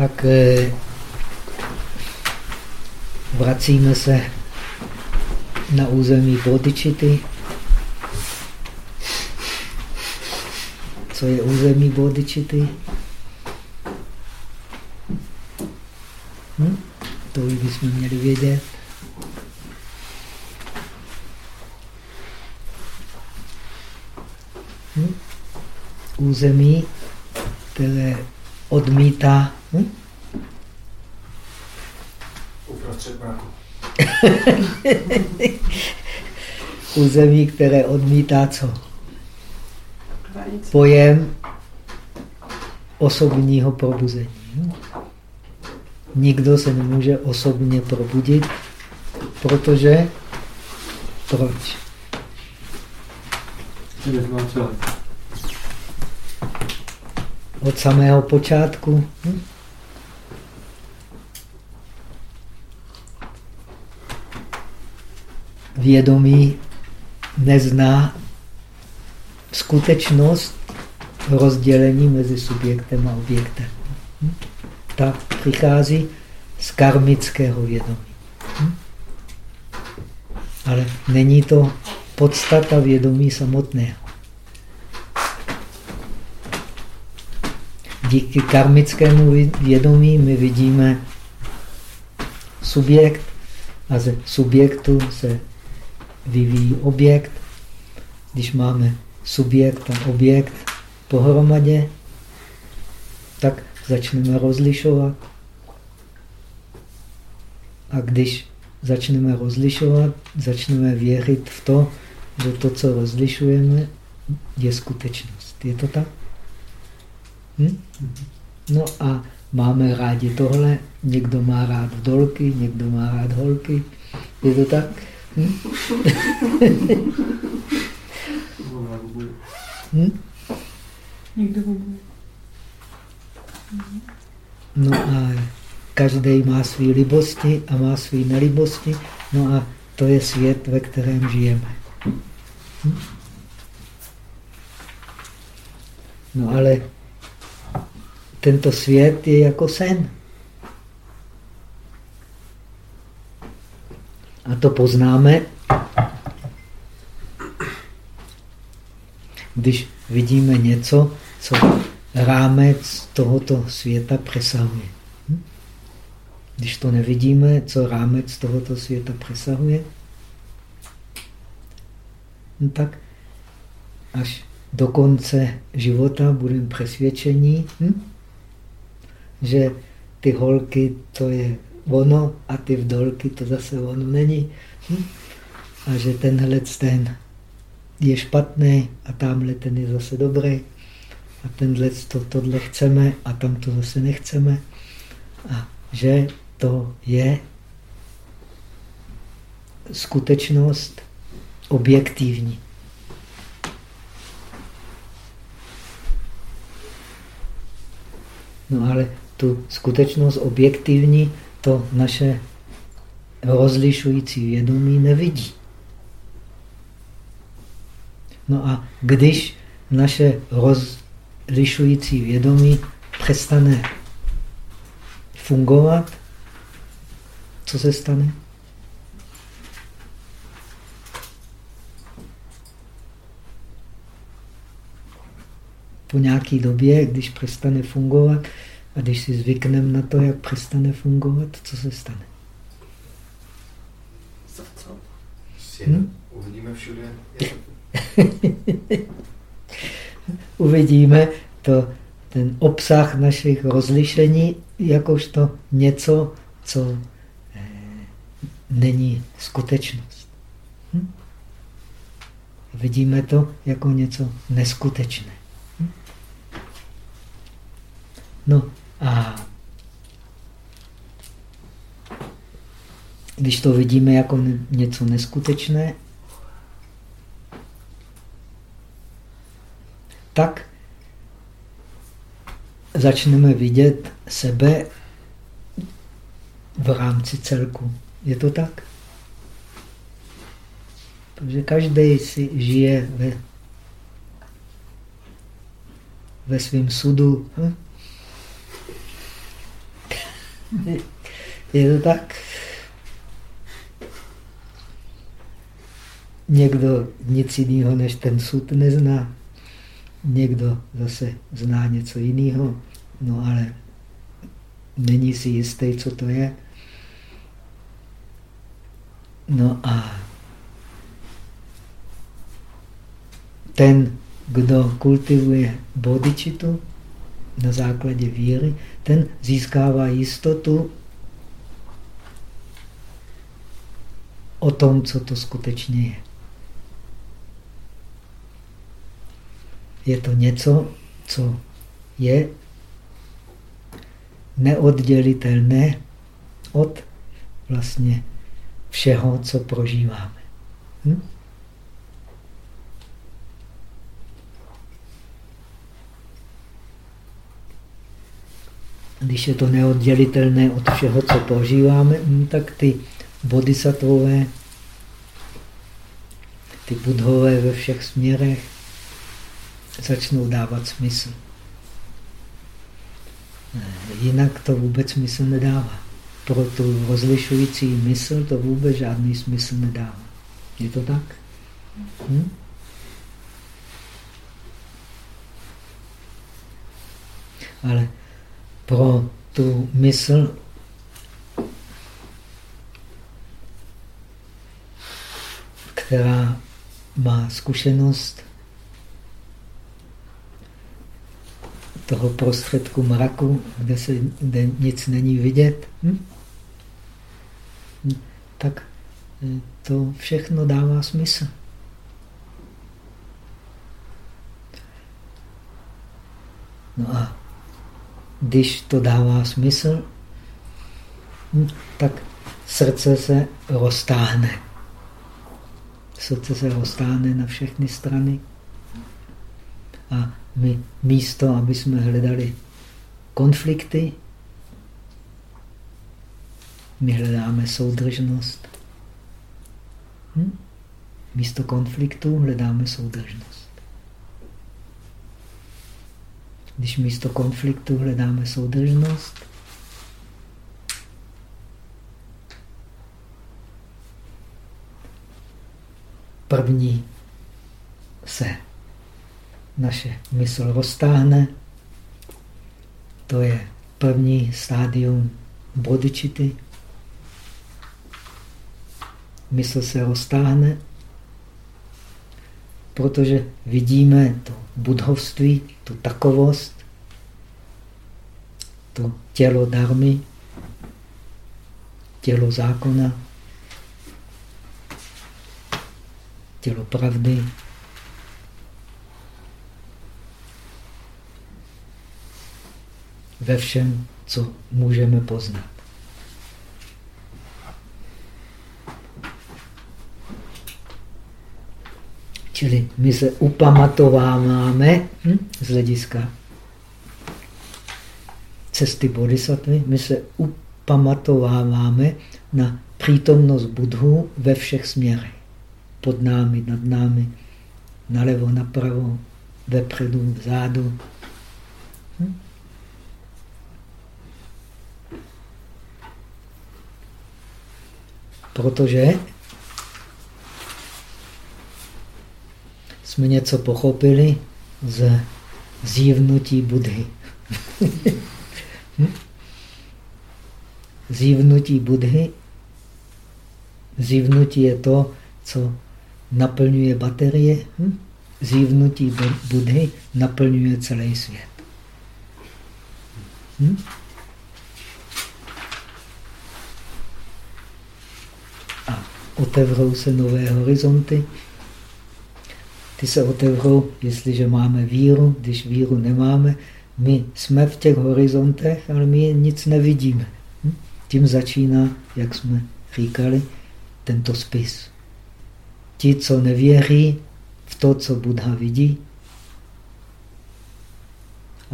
tak eh, vracíme se na území bodičity. Co je území bodičity? Hm? To bychom měli vědět. Hm? Území, které odmítá. Hm? Uprostřed mraku. Území, které odmítá co? Pojem osobního probuzení. Hm? Nikdo se nemůže osobně probudit, protože proč? Od samého počátku. Hm? Vědomí nezná skutečnost rozdělení mezi subjektem a objektem. Hm? Ta přichází z karmického vědomí. Hm? Ale není to podstata vědomí samotného. Díky karmickému vědomí my vidíme subjekt a ze subjektu se vyvíjí objekt. Když máme subjekt a objekt pohromadě, tak začneme rozlišovat. A když začneme rozlišovat, začneme věřit v to, že to, co rozlišujeme, je skutečnost. Je to tak? Hm? No a máme rádi tohle, někdo má rád dolky, někdo má rád holky. Je to tak? Hm? hm? No a každý má své libosti a má své nelibosti. No a to je svět, ve kterém žijeme. Hm? No ale tento svět je jako sen. A to poznáme, když vidíme něco, co rámec tohoto světa přesahuje. Hm? Když to nevidíme, co rámec tohoto světa přesahuje, no tak až do konce života budeme přesvědčení, hm? že ty holky to je ono a ty vdolky to zase ono není. Hm? A že tenhle ten je špatný a tamhle ten je zase dobrý. A tenhle to, tohle chceme a tam to zase nechceme. A že to je skutečnost objektivní. No ale tu skutečnost objektivní to naše rozlišující vědomí nevidí. No a když naše rozlišující vědomí přestane fungovat, co se stane? Po nějaké době, když přestane fungovat, a když si zvykneme na to, jak přestane fungovat, co se stane? Hm? Uvidíme všude. Uvidíme to, ten obsah našich rozlišení jakožto něco, co eh, není skutečnost. Hm? Vidíme to jako něco neskutečné. Hm? No a když to vidíme jako něco neskutečné, tak začneme vidět sebe v rámci celku. Je to tak? Protože každý si žije ve, ve svém sudu. Hm? Je to tak? Někdo nic jiného než ten sud nezná. Někdo zase zná něco jiného, no ale není si jistý, co to je. No a ten, kdo kultivuje bodičitu na základě víry, ten získává jistotu o tom, co to skutečně je. Je to něco, co je neoddělitelné od vlastně všeho, co prožíváme. Hm? Když je to neoddělitelné od všeho, co prožíváme, hm, tak ty bodhisattvové, ty budhové ve všech směrech začnou dávat smysl. Jinak to vůbec smysl nedává. Pro tu rozlišující mysl to vůbec žádný smysl nedává. Je to tak? Hm? Ale pro tu mysl která má zkušenost toho prostředku mraku, kde, se, kde nic není vidět, hm? tak eh, to všechno dává smysl. No a když to dává smysl, hm, tak srdce se roztáhne. Srdce se roztáhne na všechny strany a my místo, aby jsme hledali konflikty, my hledáme soudržnost. Hm? Místo konfliktu hledáme soudržnost. Když místo konfliktu hledáme soudržnost, první se naše mysl roztáhne. To je první stádium bodičity. Mysl se roztáhne, protože vidíme to budhovství, tu takovost, to tělo darmy, tělo zákona, tělo pravdy, ve všem, co můžeme poznat. Čili my se upamatováváme hm, z hlediska cesty bodhisattvy, my se upamatováváme na přítomnost Budhu ve všech směrech. Pod námi, nad námi, nalevo, napravo, vepředu, vzadu. Hm? protože jsme něco pochopili z zívnutí Budhy. zívnutí Budhy. Zívnutí je to, co naplňuje baterie. Zívnutí Budhy naplňuje celý svět. Hm? otevřou se nové horizonty. Ty se otevřou, jestliže máme víru, když víru nemáme, my jsme v těch horizontech, ale my nic nevidíme. Hm? Tím začíná, jak jsme říkali, tento spis. Ti, co nevěří v to, co Buddha vidí,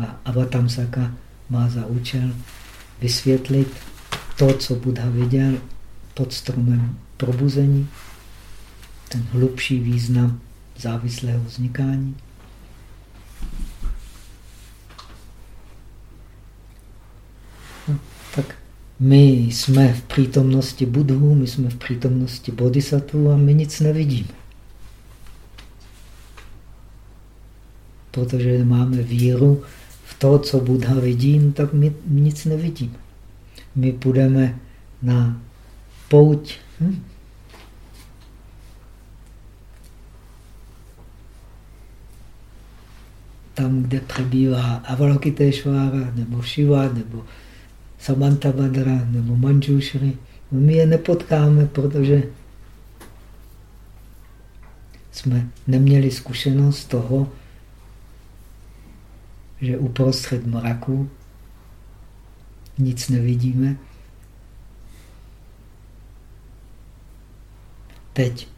a Avatamsaka má za účel vysvětlit to, co Buddha viděl pod stromem probuzení, ten hlubší význam závislého vznikání. No, tak my jsme v přítomnosti Budhu, my jsme v přítomnosti bodhisattva a my nic nevidíme. Protože máme víru v to, co Buddha vidí, no tak my nic nevidíme. My půjdeme na pouť. Hm? Tam, kde přebývá Avalokiteshvara, nebo Shiva, nebo Samantabhadra nebo Manjushri. No my je nepotkáme, protože jsme neměli zkušenost toho, že uprostřed mraku nic nevidíme. Teď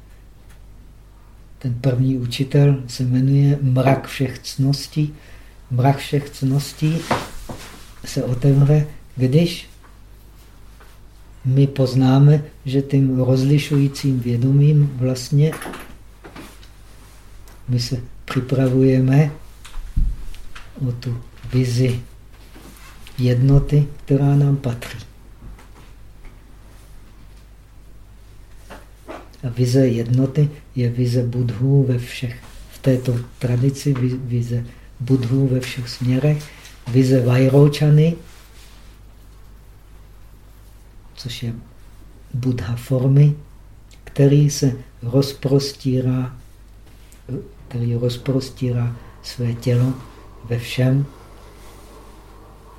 ten první učitel se jmenuje Mrak všech cností. Mrak všech cností se otevře když my poznáme, že tím rozlišujícím vědomím vlastně my se připravujeme o tu vizi jednoty, která nám patří. A vize jednoty je vize budhů ve všech, v této tradici vize budhů ve všech směrech, vize vajročany což je Buddha formy, který se rozprostírá, který rozprostírá své tělo ve všem,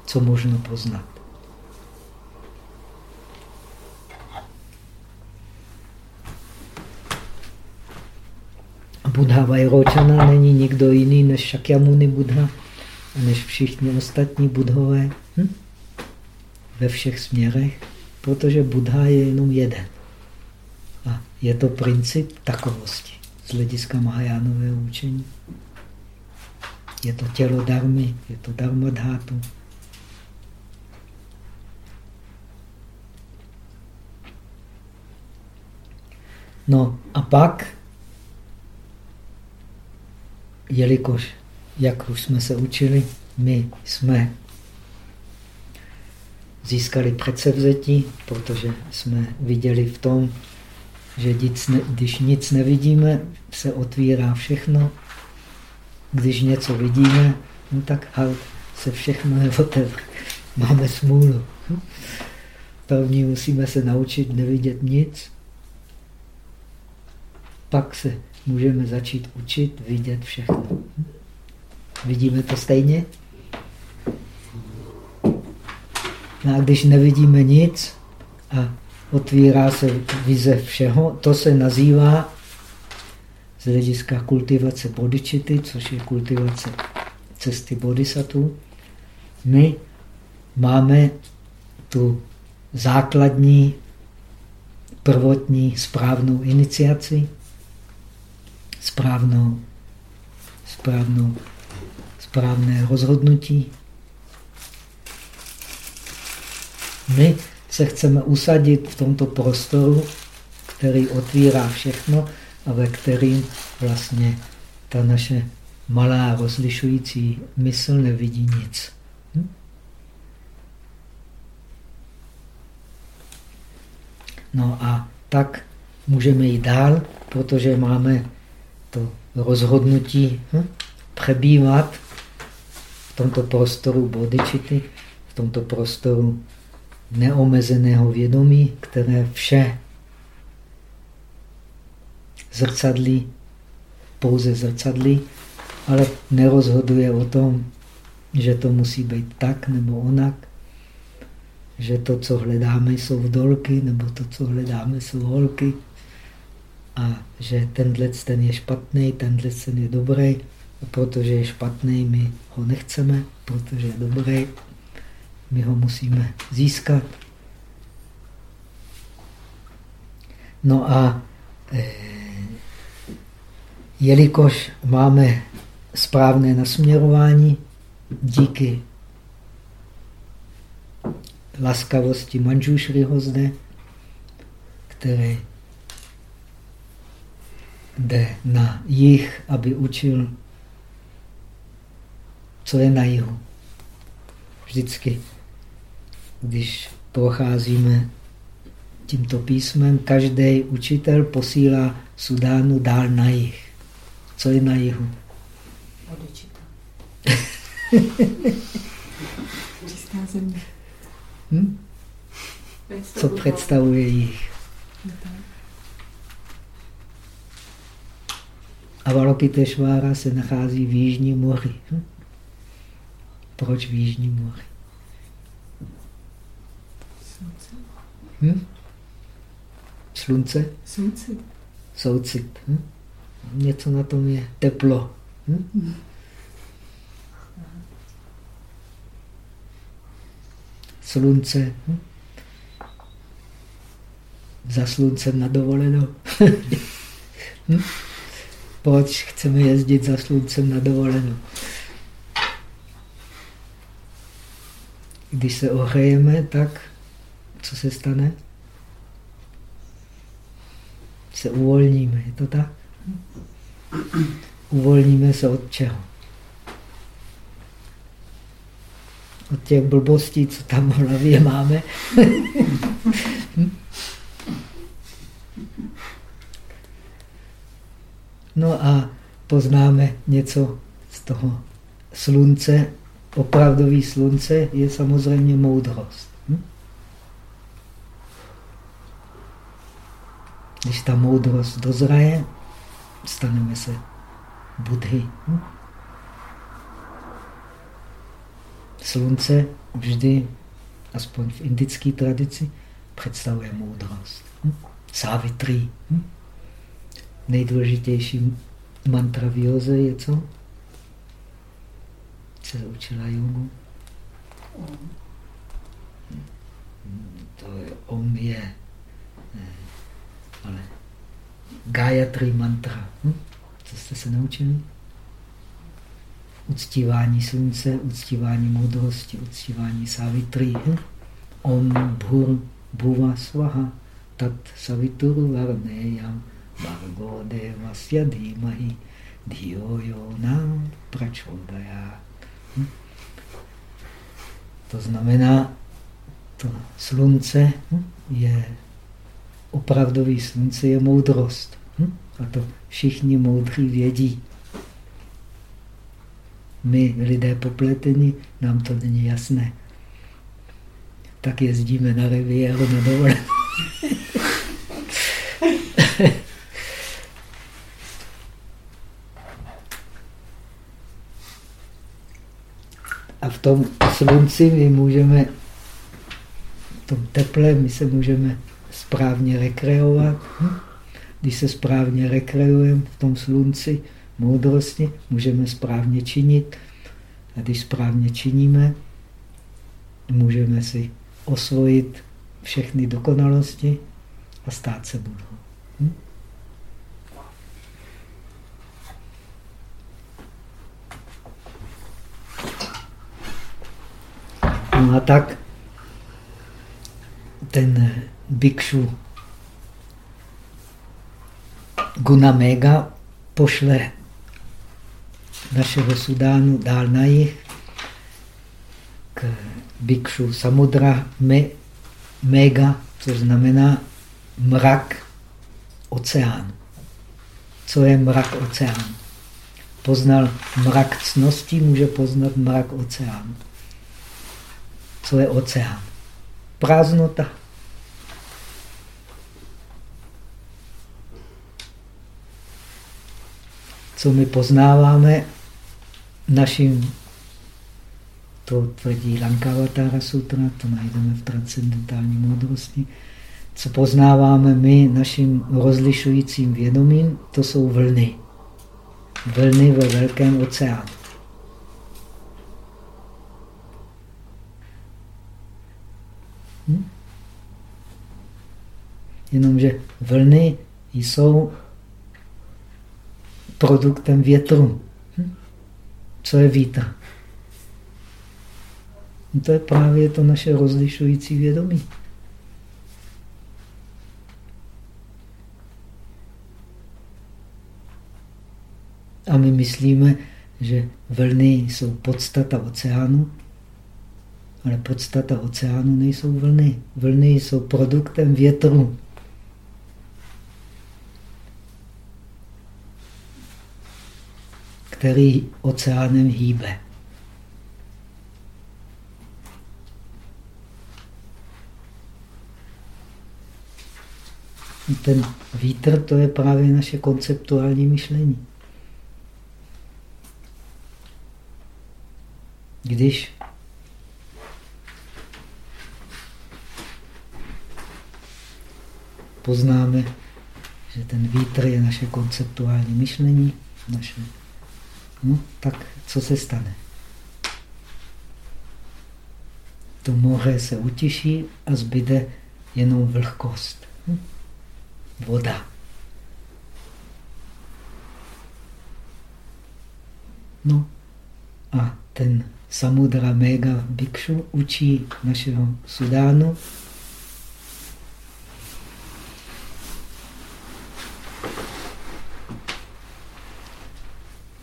co možno poznat. Buddha Vajročana není nikdo jiný než Shakyamuni Buddha, než všichni ostatní budhové hm? ve všech směrech protože Buddha je jenom jeden. A je to princip takovosti z hlediska Mahajánového učení. Je to tělo darmy, je to dharmadhátu. No a pak, jelikož, jak už jsme se učili, my jsme získali předsevzetí, protože jsme viděli v tom, že když nic nevidíme, se otvírá všechno. Když něco vidíme, no tak halt, se všechno neotevře. Máme smůlu. První musíme se naučit nevidět nic. Pak se můžeme začít učit vidět všechno. Vidíme to stejně? No a když nevidíme nic a otvírá se vize všeho, to se nazývá z hlediska kultivace bodičity, což je kultivace cesty bodhisattva. My máme tu základní, prvotní, správnou iniciaci, správnou, správnou, správné rozhodnutí, My se chceme usadit v tomto prostoru, který otvírá všechno a ve kterým vlastně ta naše malá rozlišující mysl nevidí nic. Hm? No a tak můžeme jít dál, protože máme to rozhodnutí hm? přebývat v tomto prostoru bodičity, v tomto prostoru neomezeného vědomí, které vše zrcadlí, pouze zrcadlí, ale nerozhoduje o tom, že to musí být tak nebo onak, že to, co hledáme, jsou vdolky, nebo to, co hledáme, jsou holky, a že tenhle ten je špatný, tenhle ten je dobrý, a protože je špatný, my ho nechceme, protože je dobrý, my ho musíme získat. No a e, jelikož máme správné nasměrování díky laskavosti Manjushriho zde, který jde na jih, aby učil, co je na jihu. Vždycky když procházíme tímto písmem. Každý učitel posílá Sudánu dál na jih. Co je na jihu? Odečita. Čistá země. Hm? Co představuje jich? Avalokiteshvára se nachází v Jižním moři. Hm? Proč v Jižním moři? Slunce. Hm? Slunce? Soucit. Soucit. Hm? Něco na tom je. Teplo. Hm? Slunce. Hm? Za sluncem na dovolenou. hm? Proč chceme jezdit za sluncem na dovolenou? Když se ohřejeme, tak co se stane? Se uvolníme, je to tak? Uvolníme se od čeho? Od těch blbostí, co tam v hlavě máme. no a poznáme něco z toho slunce. Opravdový slunce je samozřejmě moudrost. Hm? Když ta moudrost dozraje, staneme se budhy. Hm? Slunce vždy, aspoň v indické tradici, představuje moudrost. Hm? Sávitrí. Hm? Nejdůležitější mantra v józe je co? Se učila jogu? To je, om je, ale Gayatri mantra. Hm? Co jste se naučili? Uctívání slunce, uctívání moudrosti, uctívání savitri. Hm? Om bhur bhuva svaha tat savituru varneyam Bhargo devasya dhimahi dhiyo yo. Hm? To znamená, to slunce hm, je opravdový slunce je moudrost. Hm? A to všichni moudří vědí. My, lidé popletení, nám to není jasné. Tak jezdíme na reviéru na dovolenou. A v tom slunci my můžeme, v tom teple my se můžeme správně rekreovat. Když se správně rekreujeme v tom slunci, moudrosti, můžeme správně činit. A když správně činíme, můžeme si osvojit všechny dokonalosti a stát se budou. Hm? No a tak ten bikšu Guna Mega pošle našeho Sudánu dál na jih k bikšu Samudra Me, Mega, což znamená mrak oceánu. Co je mrak oceánu? Poznal mrak cností, může poznat mrak oceánu. Co je oceán? Prázdnota. co my poznáváme naším, to tvrdí Lankavatara Sutra, to najdeme v transcendentální moudrosti, co poznáváme my naším rozlišujícím vědomím, to jsou vlny. Vlny ve velkém oceánu. Hm? Jenomže vlny jsou produktem větru. Hm? Co je vítr? No to je právě to naše rozlišující vědomí. A my myslíme, že vlny jsou podstata oceánu Ale podstata oceánu nejsou vlny. Vlny jsou produktem větru. který oceánem hýbe. Ten vítr to je právě naše konceptuální myšlení. Když poznáme, že ten vítr je naše konceptuální myšlení, naše, no, tak co se stane? To moře se utiší a zbyde jenom vlhkost. Hm? Voda. No a ten Samudra Mega Bhikshu učí našeho Sudánu,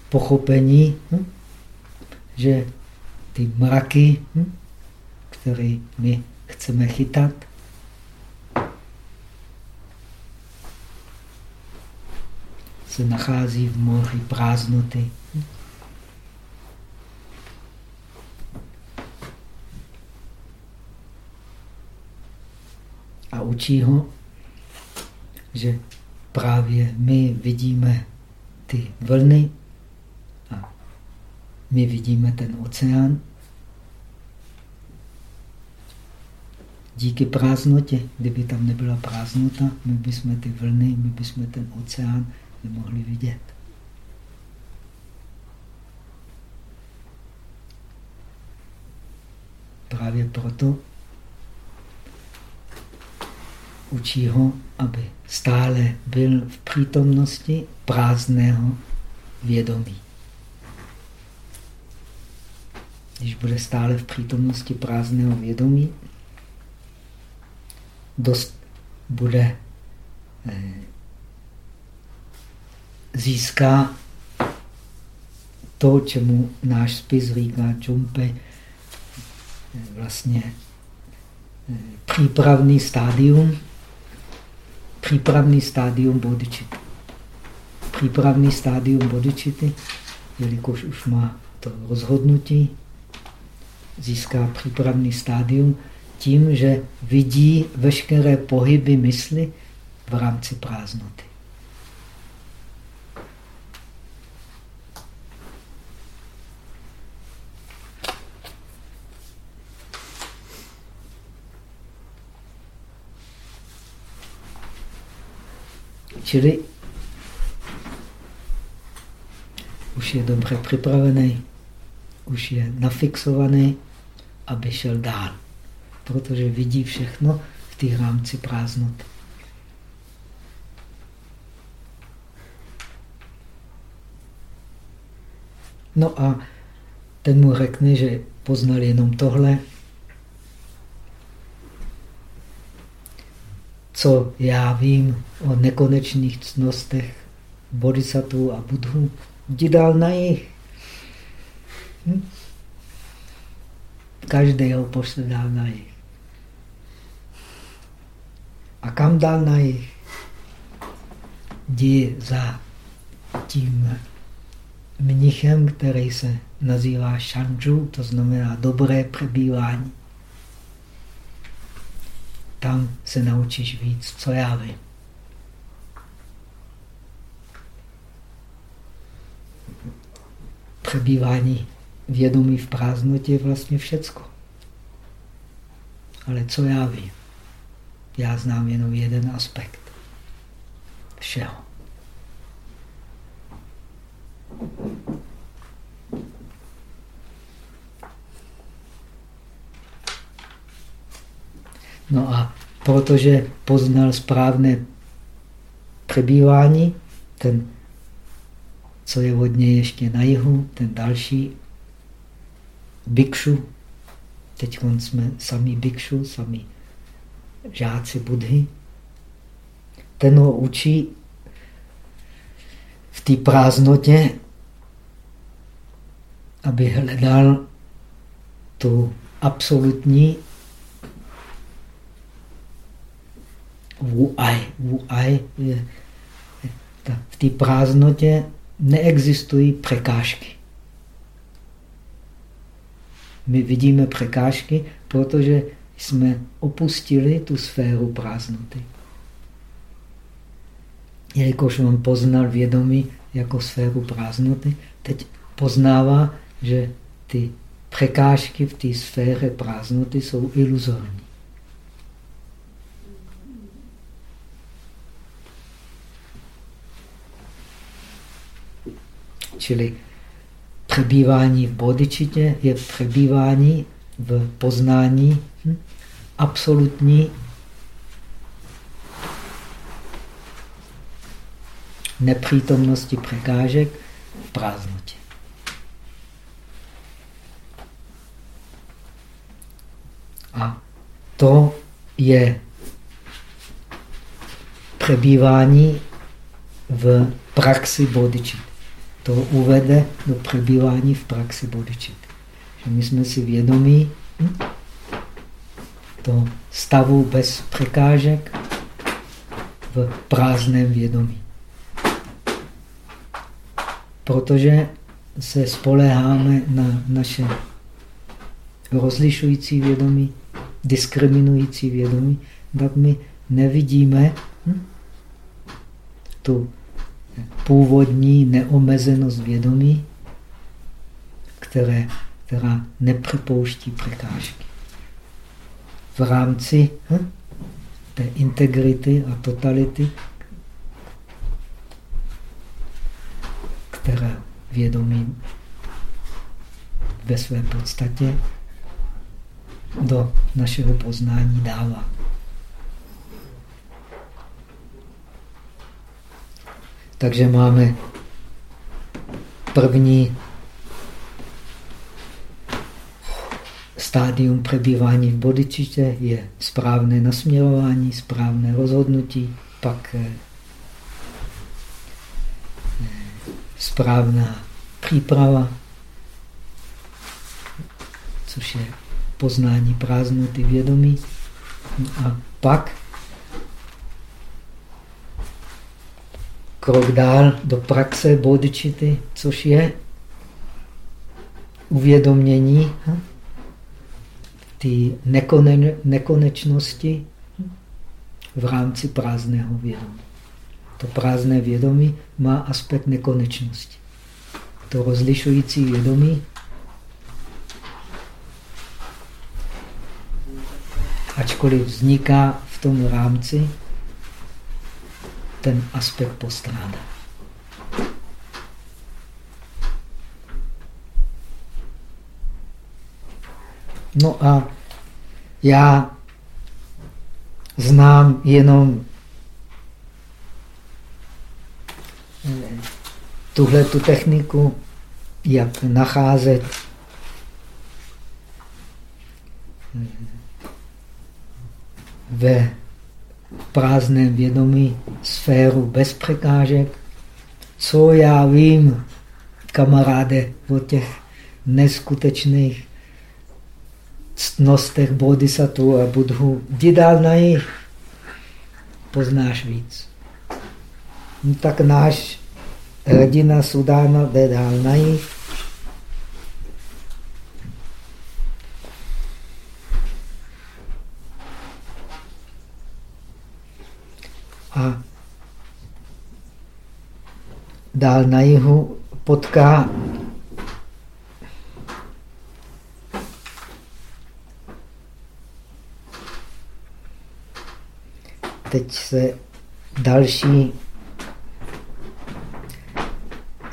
pochopení, hm? že ty mraky, hm? které my chceme chytat, se nachází v moři prázdnoty. A učí ho, že právě my vidíme ty vlny, my vidíme ten oceán. Díky prázdnotě, kdyby tam nebyla prázdnota, my bychom ty vlny, my bychom ten oceán nemohli vidět. Právě proto učí ho, aby stále byl v přítomnosti prázdného vědomí. Když bude stále v přítomnosti prázdného vědomí, dost bude eh, získá to, čemu náš spis říká čumpe, eh, vlastně eh, přípravný stádium, přípravný stádium bodičity. Přípravný stádium bodičity, jelikož už má to rozhodnutí, získá přípravný stádium tím, že vidí veškeré pohyby mysli v rámci prázdnoty. Čili už je dobře připravený, už je nafixovaný aby šel dál. Protože vidí všechno v té rámci prázdnoty. No a ten mu řekne, že poznal jenom tohle, co já vím o nekonečných cnostech bodhisattvů a budhů, jdi dál na jich. Hm? Každého pošle dál na jich. A kam dál na jich? Jdi za tím mnichem, který se nazývá šanju, to znamená dobré přebývání. Tam se naučíš víc, co já vím. Přebývání vědomí v prázdnotě je vlastně všecko. Ale co já vím? Já znám jenom jeden aspekt všeho. No a protože poznal správné přebývání, ten, co je od něj ještě na jihu, ten další bikšu, teď jsme sami bikšu, sami žáci Budhy, ten ho učí v té prázdnotě, aby hledal tu absolutní Wu-ai. Wu-ai je v té prázdnotě neexistují překážky. My vidíme překážky, protože jsme opustili tu sféru prázdnoty. Jelikož on poznal vědomí jako sféru prázdnoty, teď poznává, že ty překážky v té sféře prázdnoty jsou iluzorní. Čili přebývání v bodičitě je přebývání v poznání hm, absolutní nepřítomnosti překážek v prázdnotě. A to je přebývání v praxi bodičit. To uvede do přebývání v praxi bodičit. Že my jsme si vědomí hm, to stavu bez překážek v prázdném vědomí. Protože se spoleháme na naše rozlišující vědomí, diskriminující vědomí, tak my nevidíme hm, tu původní neomezenost vědomí, které, která nepřipouští překážky. V rámci hm, té integrity a totality, která vědomí ve své podstatě do našeho poznání dává. Takže máme první stádium přebývání v bodičitě je správné nasměrování, správné rozhodnutí, pak eh, eh, správná příprava, což je poznání prázdnoty vědomí. A pak krok dál do praxe bodičity, což je uvědomění té nekone, nekonečnosti v rámci prázdného vědomí. To prázdné vědomí má aspekt nekonečnosti. To rozlišující vědomí ačkoliv vzniká v tom rámci, ten aspekt postrádá. No a já znám jenom tuhle tu techniku, jak nacházet ve prázdném vědomí sféru bez překážek. Co já vím, kamaráde, o těch neskutečných ctnostech bodhisattva a budhu. Jdi dál na jich, poznáš víc. No, tak náš rodina Sudána jde dál na jich. A dál na jihu potká teď se další.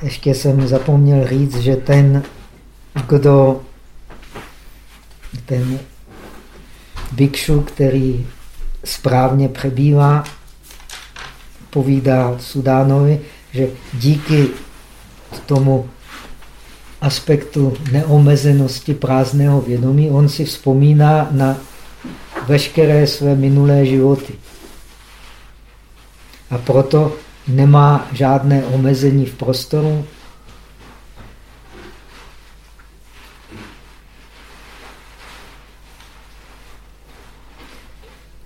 Ještě jsem zapomněl říct, že ten, kdo ten bikšu, který správně přebývá povídá Sudánovi, že díky tomu aspektu neomezenosti prázdného vědomí, on si vzpomíná na veškeré své minulé životy. A proto nemá žádné omezení v prostoru.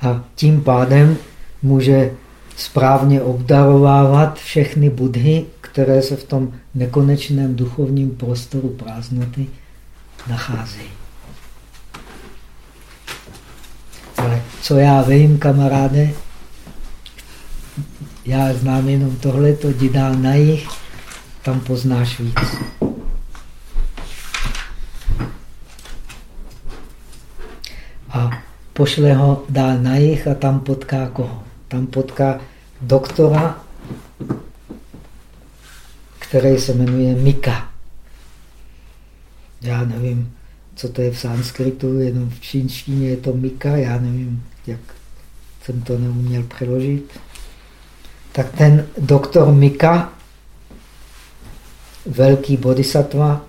A tím pádem může správně obdarovávat všechny budhy, které se v tom nekonečném duchovním prostoru prázdnoty nacházejí. Ale co já vím, kamaráde, já znám jenom tohleto, jdi dál na jich, tam poznáš víc. A pošle ho dál na jich a tam potká koho? Tam potká doktora, který se jmenuje Mika. Já nevím, co to je v sanskritu, jenom v čínštině je to Mika, já nevím, jak jsem to neuměl přeložit. Tak ten doktor Mika, velký bodhisattva,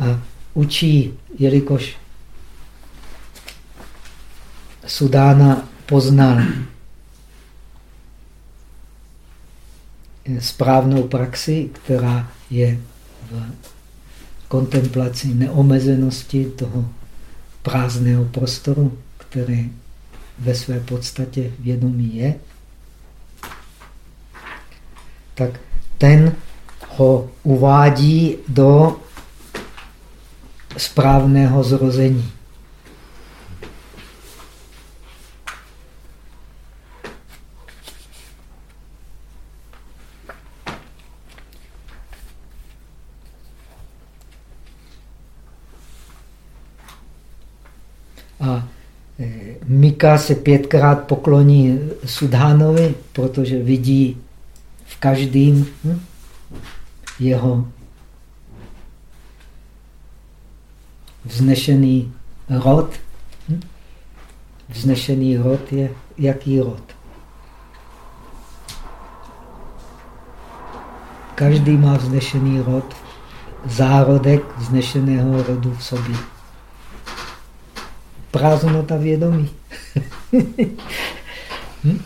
a učí, jelikož Sudána poznal správnou praxi, která je v kontemplaci neomezenosti toho prázdného prostoru, který ve své podstatě vědomí je, tak ten ho uvádí do správného zrození. A e, Mika se pětkrát pokloní Sudhánovi, protože vidí v každém hm, jeho vznešený rod. Hm? Vznešený rod je jaký rod? Každý má vznešený rod, zárodek vznešeného rodu v sobě prázdnota vědomí. Hm?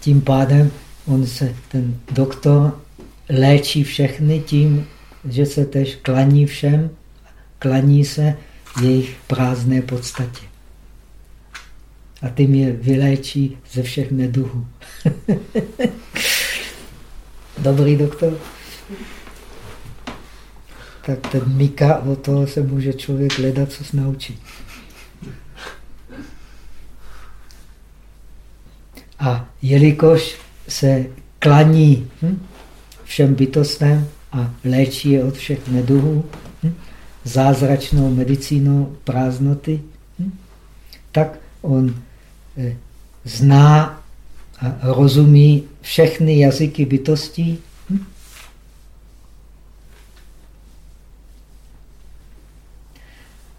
Tím pádem on se, ten doktor léčí všechny tím, že se tež klaní všem, klaní se jejich prázdné podstatě. A tím je vyléčí ze všech neduhů. Dobrý doktor? Tak ten Mika, od toho se může člověk hledat, co se naučí. A jelikož se klaní hm, všem bytostem a léčí je od všech neduhů, hm, zázračnou medicínou prázdnoty, hm, tak on eh, zná a rozumí všechny jazyky bytostí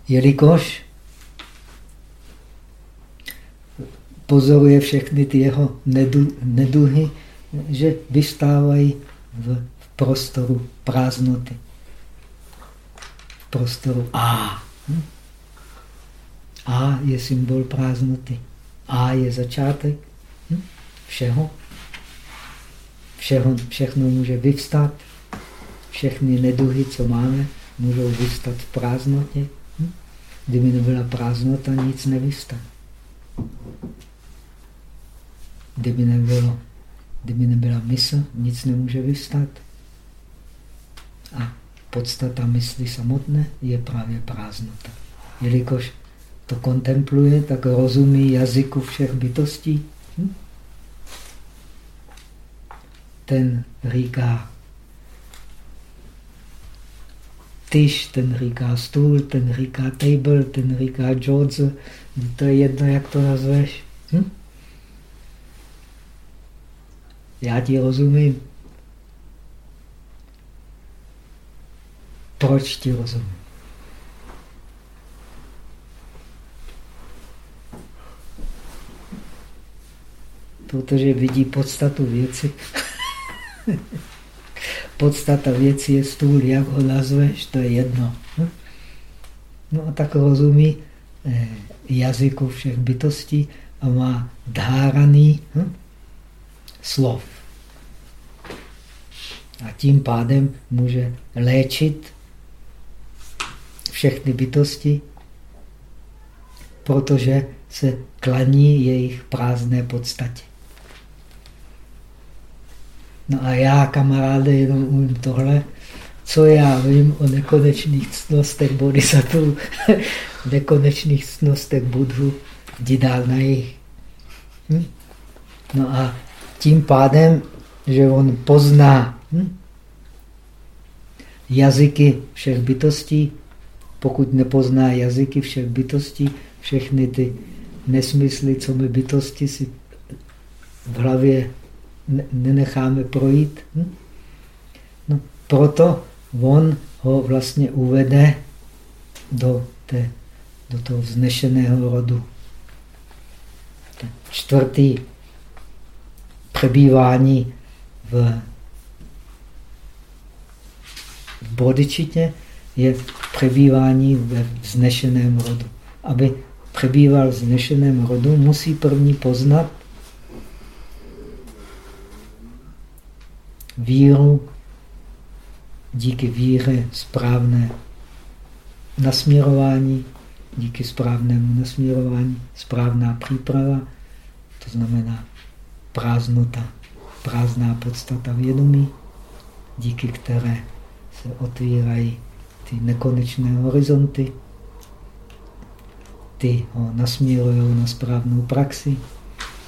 jelikož pozoruje všechny ty jeho nedu, neduhy, že vystávají v, v prostoru prázdnoty. V prostoru A. Hm? A je symbol prázdnoty. A je začátek hm? všeho. všeho. Všechno může vyvstat. Všechny neduhy, co máme, můžou vyvstat v prázdnotě. Kdyby nebyla prázdnota, nic nevystane. Kdyby, nebylo, kdyby nebyla mysl, nic nemůže vystat. A podstata mysli samotné je právě prázdnota. Jelikož to kontempluje, tak rozumí jazyku všech bytostí. Hm? Ten říká tyš, ten říká stůl, ten říká table, ten říká Jones. To je jedno, jak to nazveš. Hm? Já ti rozumím. Proč ti rozumím? Protože vidí podstatu věci. podstata věci je stůl, jak ho nazveš, to je jedno. Hm? No a tak rozumí eh, jazyku všech bytostí a má dháraný hm? slov. A tím pádem může léčit všechny bytosti, protože se klaní jejich prázdné podstatě. No a já, kamaráde, jenom umím tohle, co já vím o nekonečných cnostech bodhisattvů, nekonečných cnostech budhu, jdi dál na jich. Hm? No a tím pádem, že on pozná hm? jazyky všech bytostí, pokud nepozná jazyky všech bytostí, všechny ty nesmysly, co my bytosti si v hlavě nenecháme projít. Hm? No, proto on ho vlastně uvede do, té, do toho vznešeného rodu. Ten čtvrtý přebývání v, v bodičitě je přebývání ve vznešeném rodu. Aby přebýval v vznešeném rodu, musí první poznat víru, díky víře správné nasměrování, díky správnému nasměrování, správná příprava, to znamená prázdnota, prázdná podstata vědomí, díky které se otvírají ty nekonečné horizonty, ty ho nasměrují na správnou praxi.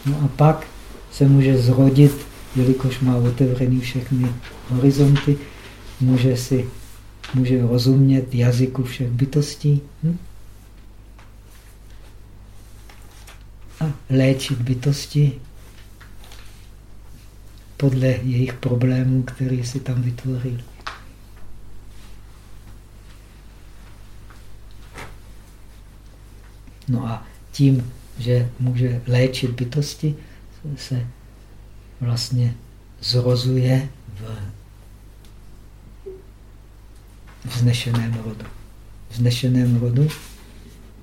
No a pak se může zrodit, jelikož má otevřený všechny horizonty, může si může rozumět jazyku všech bytostí hm? a léčit bytosti podle jejich problémů, které si tam vytvořili. No a tím, že může léčit bytosti, se vlastně zrozuje v vznešeném rodu. Vznešeném rodu.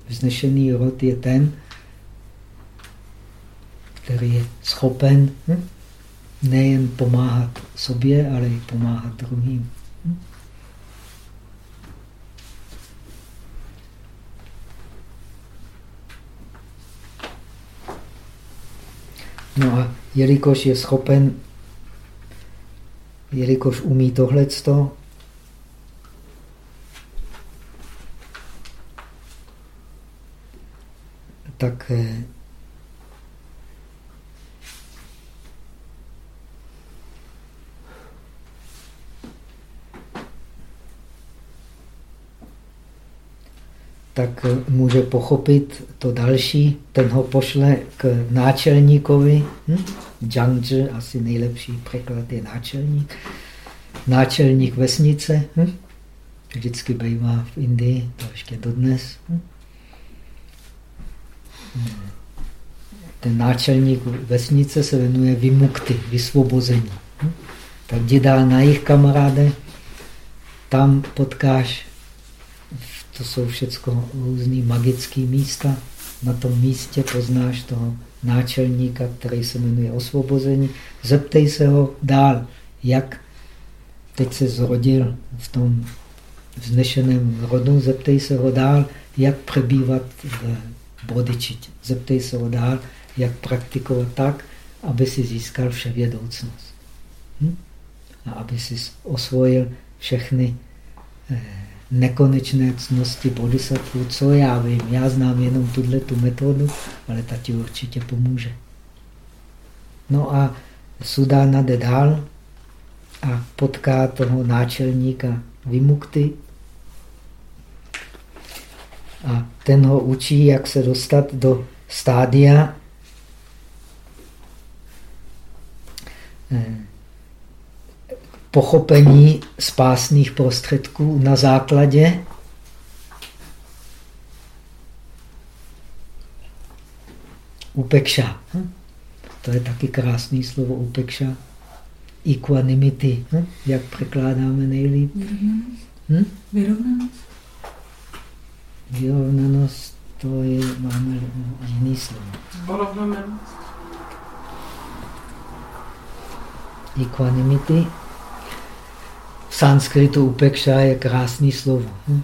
Vznešený rod je ten, který je schopen hm, nejen pomáhat sobě, ale i pomáhat druhým. Hm? No a jelikož je schopen, jelikož umí tohleto, tak tak může pochopit to další. Ten ho pošle k náčelníkovi. Hm? Asi nejlepší překlad je náčelník. Náčelník vesnice. Hm? Vždycky bývá v Indii, to ještě dodnes. Hm? Ten náčelník vesnice se jmenuje Vimukty, vysvobození. Hm? Tak jdi dál na jich, kamaráde, tam potkáš to jsou všechno různý magické místa. Na tom místě poznáš toho náčelníka, který se jmenuje osvobození. Zeptej se ho dál, jak teď se zrodil v tom vznešeném rodu, zeptej se ho dál, jak přebývat v bodičitě. Zeptej se ho dál, jak praktikovat tak, aby si získal vševědoucnost. Hm? A aby si osvojil všechny eh, nekonečné cnosti bodhisattvů, co já vím. Já znám jenom tuhle tu metodu, ale ta ti určitě pomůže. No a Sudána jde dál a potká toho náčelníka Vimukty a ten ho učí, jak se dostat do stádia eh, pochopení spásných prostředků na základě upekša. Hm? To je taky krásné slovo upekša. Equanimity. Hm? Jak překládáme nejlíp? Hm? Vyrovnanost. Vyrovnanost, to je, máme jiný slovo. Equanimity v sanskritu upekša je krásný slovo. Hm?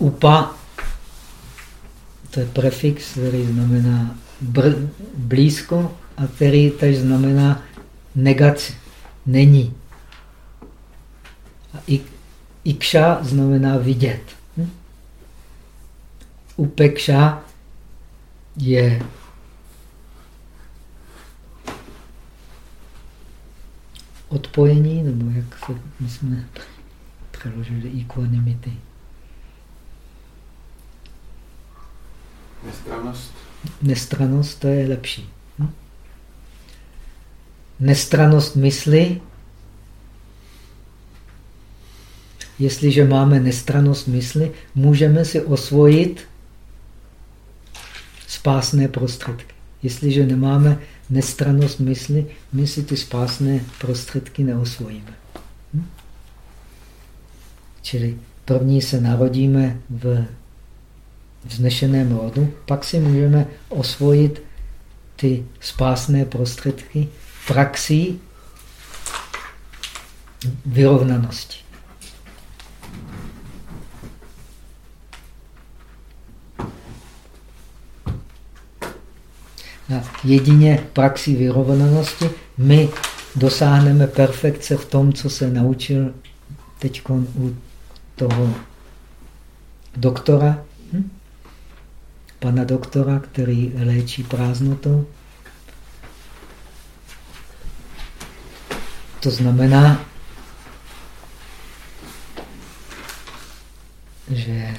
upa, to je prefix, který znamená br, blízko a který tež znamená negaci, není. A ikša znamená vidět. Hm? Upekša je odpojení, nebo jak se, my jsme přeložili equanimity. Nestranost. Nestranost, to je lepší. Hm? Nestranost mysli. Jestliže máme nestranost mysli, můžeme si osvojit spásné prostředky. Jestliže nemáme nestranost mysli, my si ty spásné prostředky neosvojíme. Hm? Čili první se narodíme v vznešeném rodu, pak si můžeme osvojit ty spásné prostředky praxí vyrovnanosti. Jedině praxi vyrovnanosti my dosáhneme perfekce v tom, co se naučil teď u toho doktora, hm? pana doktora, který léčí prázdnotou. To znamená, že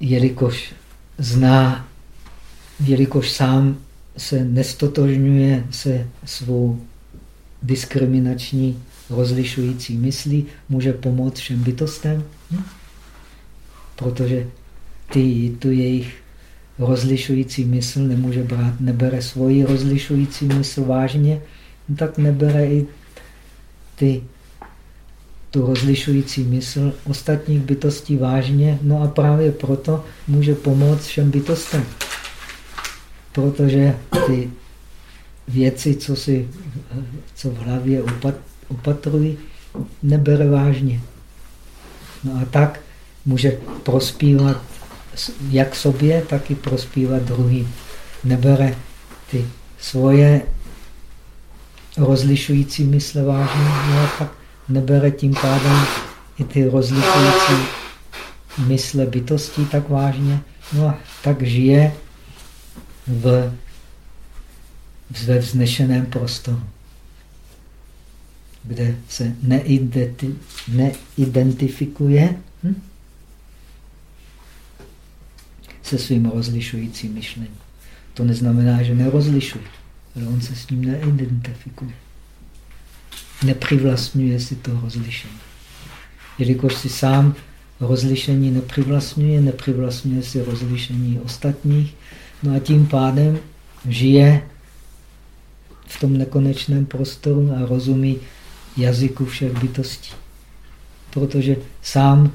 jelikož zná, jelikož sám se nestotožňuje se svou diskriminační rozlišující myslí, může pomoct všem bytostem, hm? protože ty, tu jejich rozlišující mysl nemůže brát, nebere svoji rozlišující mysl vážně, no tak nebere i ty tu rozlišující mysl ostatních bytostí vážně, no a právě proto může pomoct všem bytostem. Protože ty věci, co, si, co v hlavě opatrují, nebere vážně. No a tak může prospívat jak sobě, tak i prospívat druhým. Nebere ty svoje rozlišující mysle vážně, no a tak nebere tím pádem i ty rozlišující mysle bytostí tak vážně. No a tak žije v, ve vznešeném prostoru, kde se neidenti, neidentifikuje hm? se svým rozlišujícím myšlením. To neznamená, že nerozlišuje, ale on se s ním neidentifikuje neprivlastňuje si to rozlišení. Jelikož si sám rozlišení neprivlastňuje, neprivlastňuje si rozlišení ostatních, no a tím pádem žije v tom nekonečném prostoru a rozumí jazyku všech bytostí. Protože sám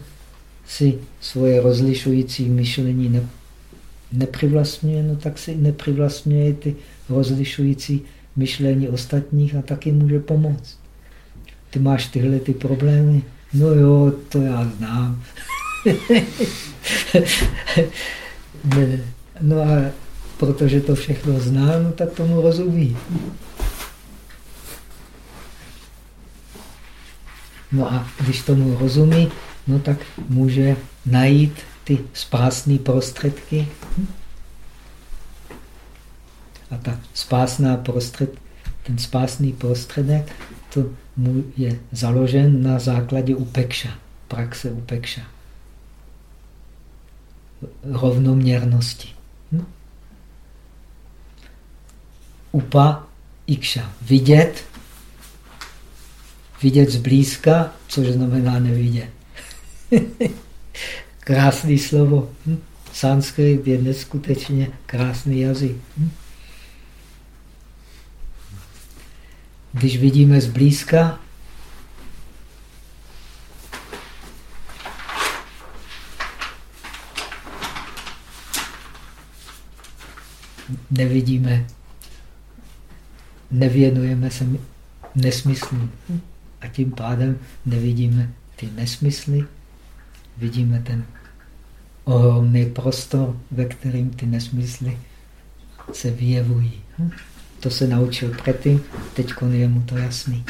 si svoje rozlišující myšlení ne, neprivlastňuje, no tak si neprivlastňuje ty rozlišující myšlení ostatních a taky může pomoct ty máš tyhle ty problémy. No jo, to já znám. no a protože to všechno zná, no tak tomu rozumí. No a když tomu rozumí, no tak může najít ty spásné prostředky. A ta spásná prostřed, ten spásný prostředek, to je založen na základě upekša, praxe upekša. Rovnoměrnosti. Hm? Upa ikša. Vidět, vidět zblízka, což znamená nevidět. Krásný slovo. Hm? Sanskrit je neskutečně krásný jazyk. Hm? Když vidíme zblízka, nevidíme, nevěnujeme se nesmyslům. A tím pádem nevidíme ty nesmysly, vidíme ten ohromný prostor, ve kterým ty nesmysly se vyjevují. Hm? To se naučil předtím, teď je mu to jasný.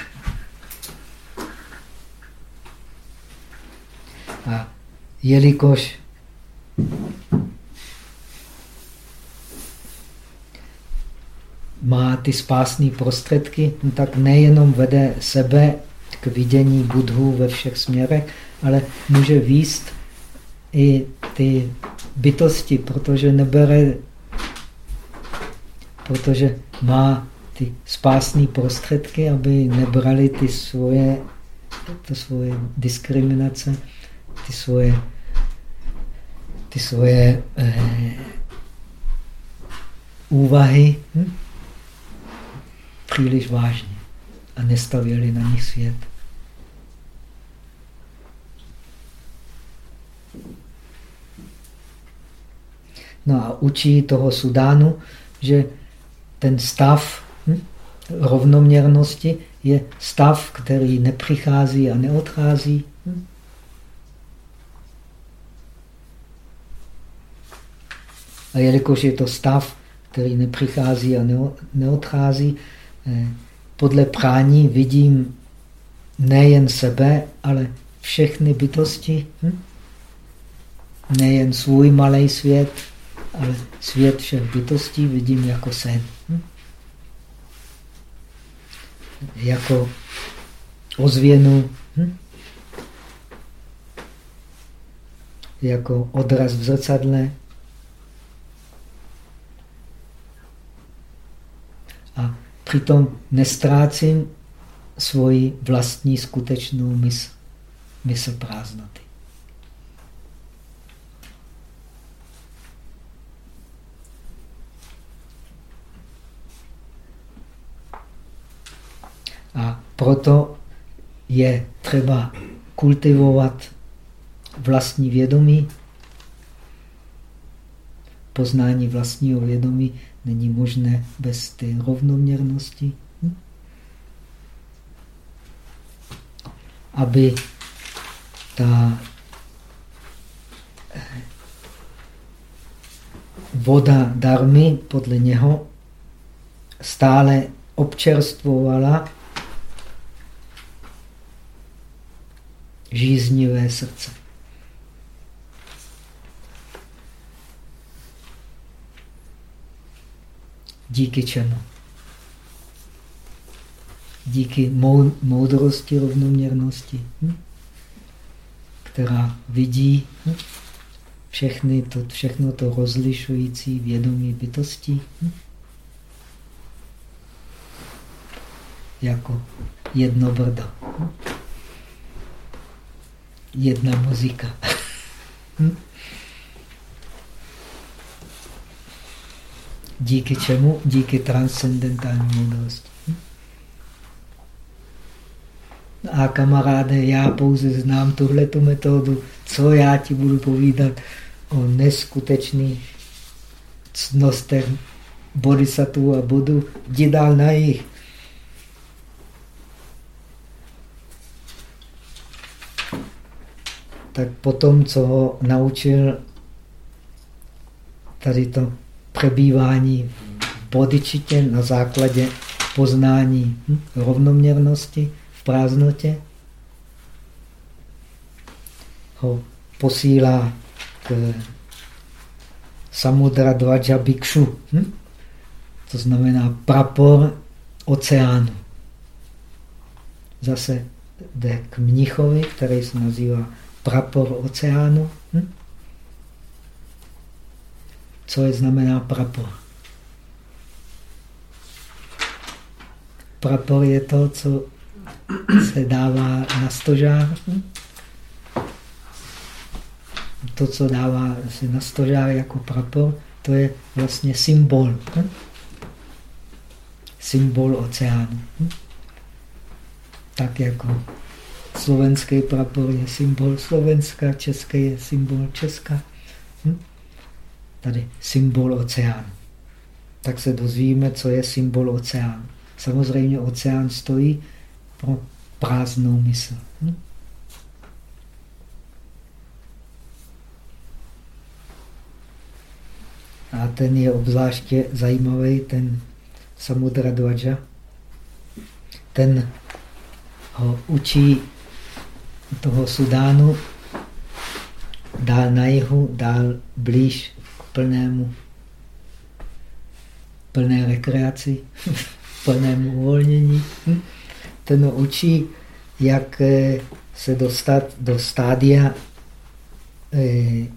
A jelikož má ty spásné prostředky, no tak nejenom vede sebe k vidění budhu ve všech směrech, ale může výst i ty bytosti, protože nebere, protože má ty spásné prostředky, aby nebrali ty svoje, ty svoje diskriminace, ty svoje, ty svoje eh, úvahy hm? příliš vážně a nestavěli na nich svět. No a učí toho Sudánu, že ten stav hm, rovnoměrnosti je stav, který nepřichází a neodchází. Hm. A jelikož je to stav, který nepřichází a neodchází, eh, podle prání vidím nejen sebe, ale všechny bytosti, hm? nejen svůj malý svět, ale svět všech bytostí vidím jako sen. Hm? Jako ozvěnu, hm? jako odraz v zrcadle. A přitom nestrácím svoji vlastní skutečnou mysl, mysl prázdnoty. A proto je třeba kultivovat vlastní vědomí. Poznání vlastního vědomí není možné bez té rovnoměrnosti. Hm? Aby ta voda darmy podle něho stále občerstvovala žíznivé srdce. Díky čemu? Díky moudrosti rovnoměrnosti, hm? která vidí hm? všechny to, všechno to rozlišující vědomí bytosti hm? jako jedno brdo. Hm? Jedna muzika. Hm? Díky čemu? Díky transcendentální moudrosti. Hm? A kamaráde, já pouze znám tuhletu metodu, co já ti budu povídat o neskutečných cnostech bodhisattva a budu jdi dál na jich. Tak potom, co ho naučil tady to přebývání v bodičitě na základě poznání hm, rovnoměrnosti v prázdnotě, ho posílá k Samudra Dvaja Bikšu. Hm? To znamená prapor oceánu. Zase jde k mnichovi, který se nazývá prapor oceánu. Hm? Co je znamená prapor? Prapor je to, co se dává na stožár. Hm? To, co dává se na stožár jako prapor, to je vlastně symbol. Hm? Symbol oceánu. Hm? Tak jako Slovenský prapor je symbol Slovenska, český je symbol Česka. Hm? Tady symbol oceánu. Tak se dozvíme, co je symbol oceánu. Samozřejmě oceán stojí pro prázdnou mysl. Hm? A ten je obzvláště zajímavý, ten Samudra Dvaja. Ten ho učí toho Sudánu dál na jihu, dál blíž k plnému, plné rekreaci, plnému uvolnění. Ten ho učí, jak eh, se dostat do stádia eh,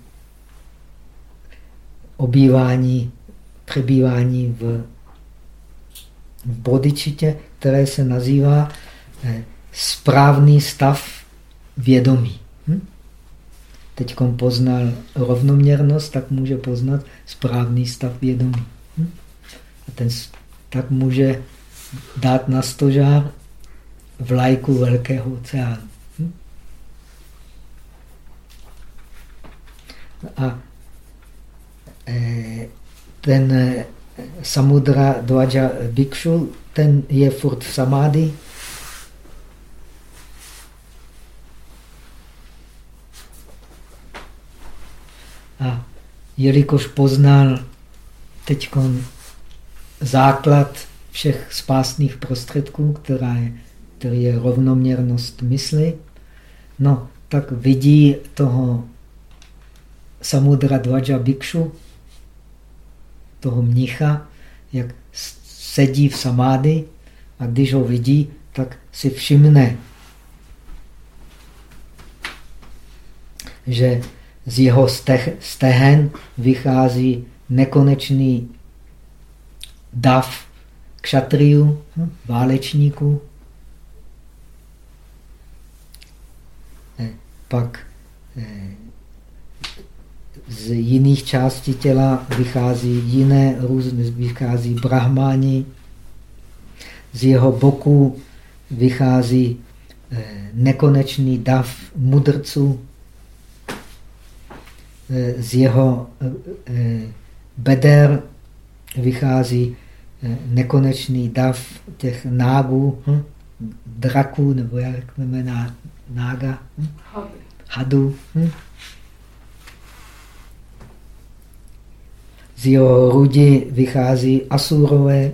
obývání, přebývání v, v bodičitě, které se nazývá eh, správný stav vědomí. Hm? Teď poznal rovnoměrnost, tak může poznat správný stav vědomí. Hm? A ten tak může dát na stožár vlajku velkého oceánu. Hm? A Eh, ten eh, Samudra Dvaja Bhikshu, ten je furt v samády. A jelikož poznal teď základ všech spásných prostředků, která je, který je rovnoměrnost mysli, no, tak vidí toho Samudra Dvaja Bhikshu, toho mnicha, jak sedí v samády a když ho vidí, tak si všimne, že z jeho stehen vychází nekonečný dav kšatriů, hm, válečníků. Eh, pak eh, z jiných částí těla vychází jiné různé, vychází brahmáni, z jeho boku vychází eh, nekonečný dav mudrců, z jeho eh, beder vychází nekonečný dav těch nágů, hm? draků, nebo jak jmenuje nága, hm? hadu. Hm? z jeho hrudi vychází asurové,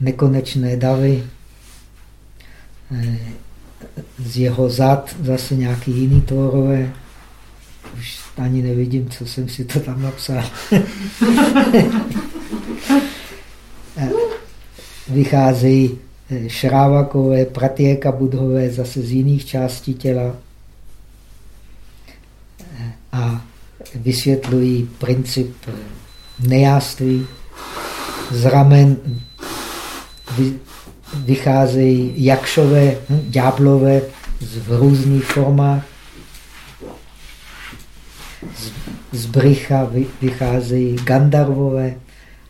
nekonečné davy, eh, z jeho zad zase nějaký jiný tvorové. Už ani nevidím, co jsem si to tam napsal. Eh, vycházejí eh, šrávakové, pratěka budhové zase z jiných částí těla. A vysvětlují princip nejáství. Z ramen vycházejí jakšové, hm, ďáblové v různých formách. Z, brycha vycházejí gandarvové,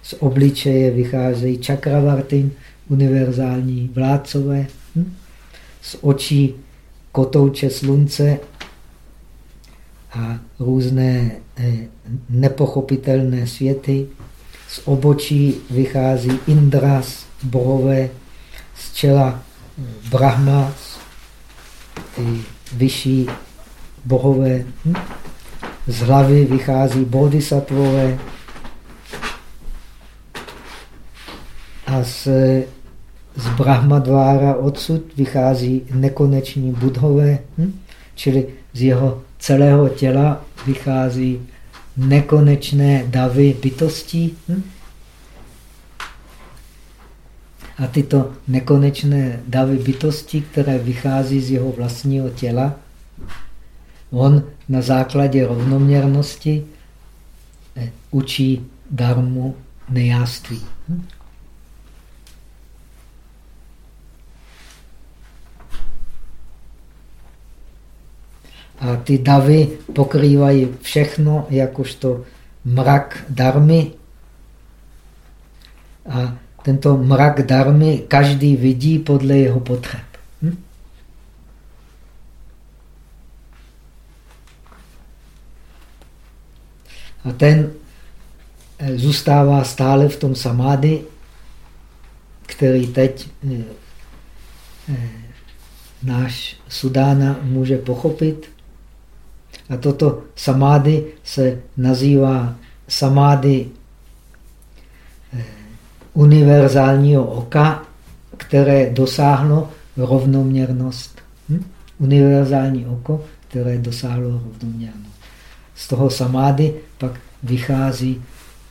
z obličeje vycházejí čakravartin, univerzální vládcové, hm? z očí kotouče slunce a různé eh, nepochopitelné světy. Z obočí vychází Indras, bohové, z čela eh, Brahma, ty vyšší bohové. Hm? Z hlavy vychází bodhisattvové a z, z Brahmadvára odsud vychází nekoneční budhové, hm? čili z jeho celého těla vychází nekonečné davy bytostí. Hm? A tyto nekonečné davy bytosti, které vychází z jeho vlastního těla, on na základě rovnoměrnosti eh, učí darmu nejáství. Hm? A ty davy pokrývají všechno, jakožto mrak darmy. A tento mrak darmy každý vidí podle jeho potřeb. Hm? A ten eh, zůstává stále v tom samády, který teď eh, eh, náš sudána může pochopit. A toto samády se nazývá samády univerzálního oka, které dosáhlo rovnoměrnost. Hm? Univerzální oko, které dosáhlo rovnoměrnost. Z toho samády vychází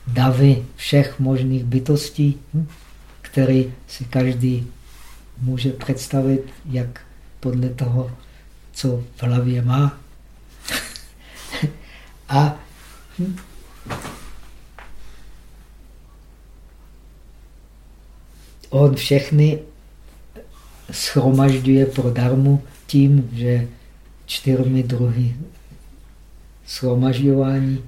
davy všech možných bytostí, hm? které si každý může představit, jak podle toho, co v hlavě má. A hm? on všechny schromažďuje pro darmu tím, že čtyřmi druhy schromažďování,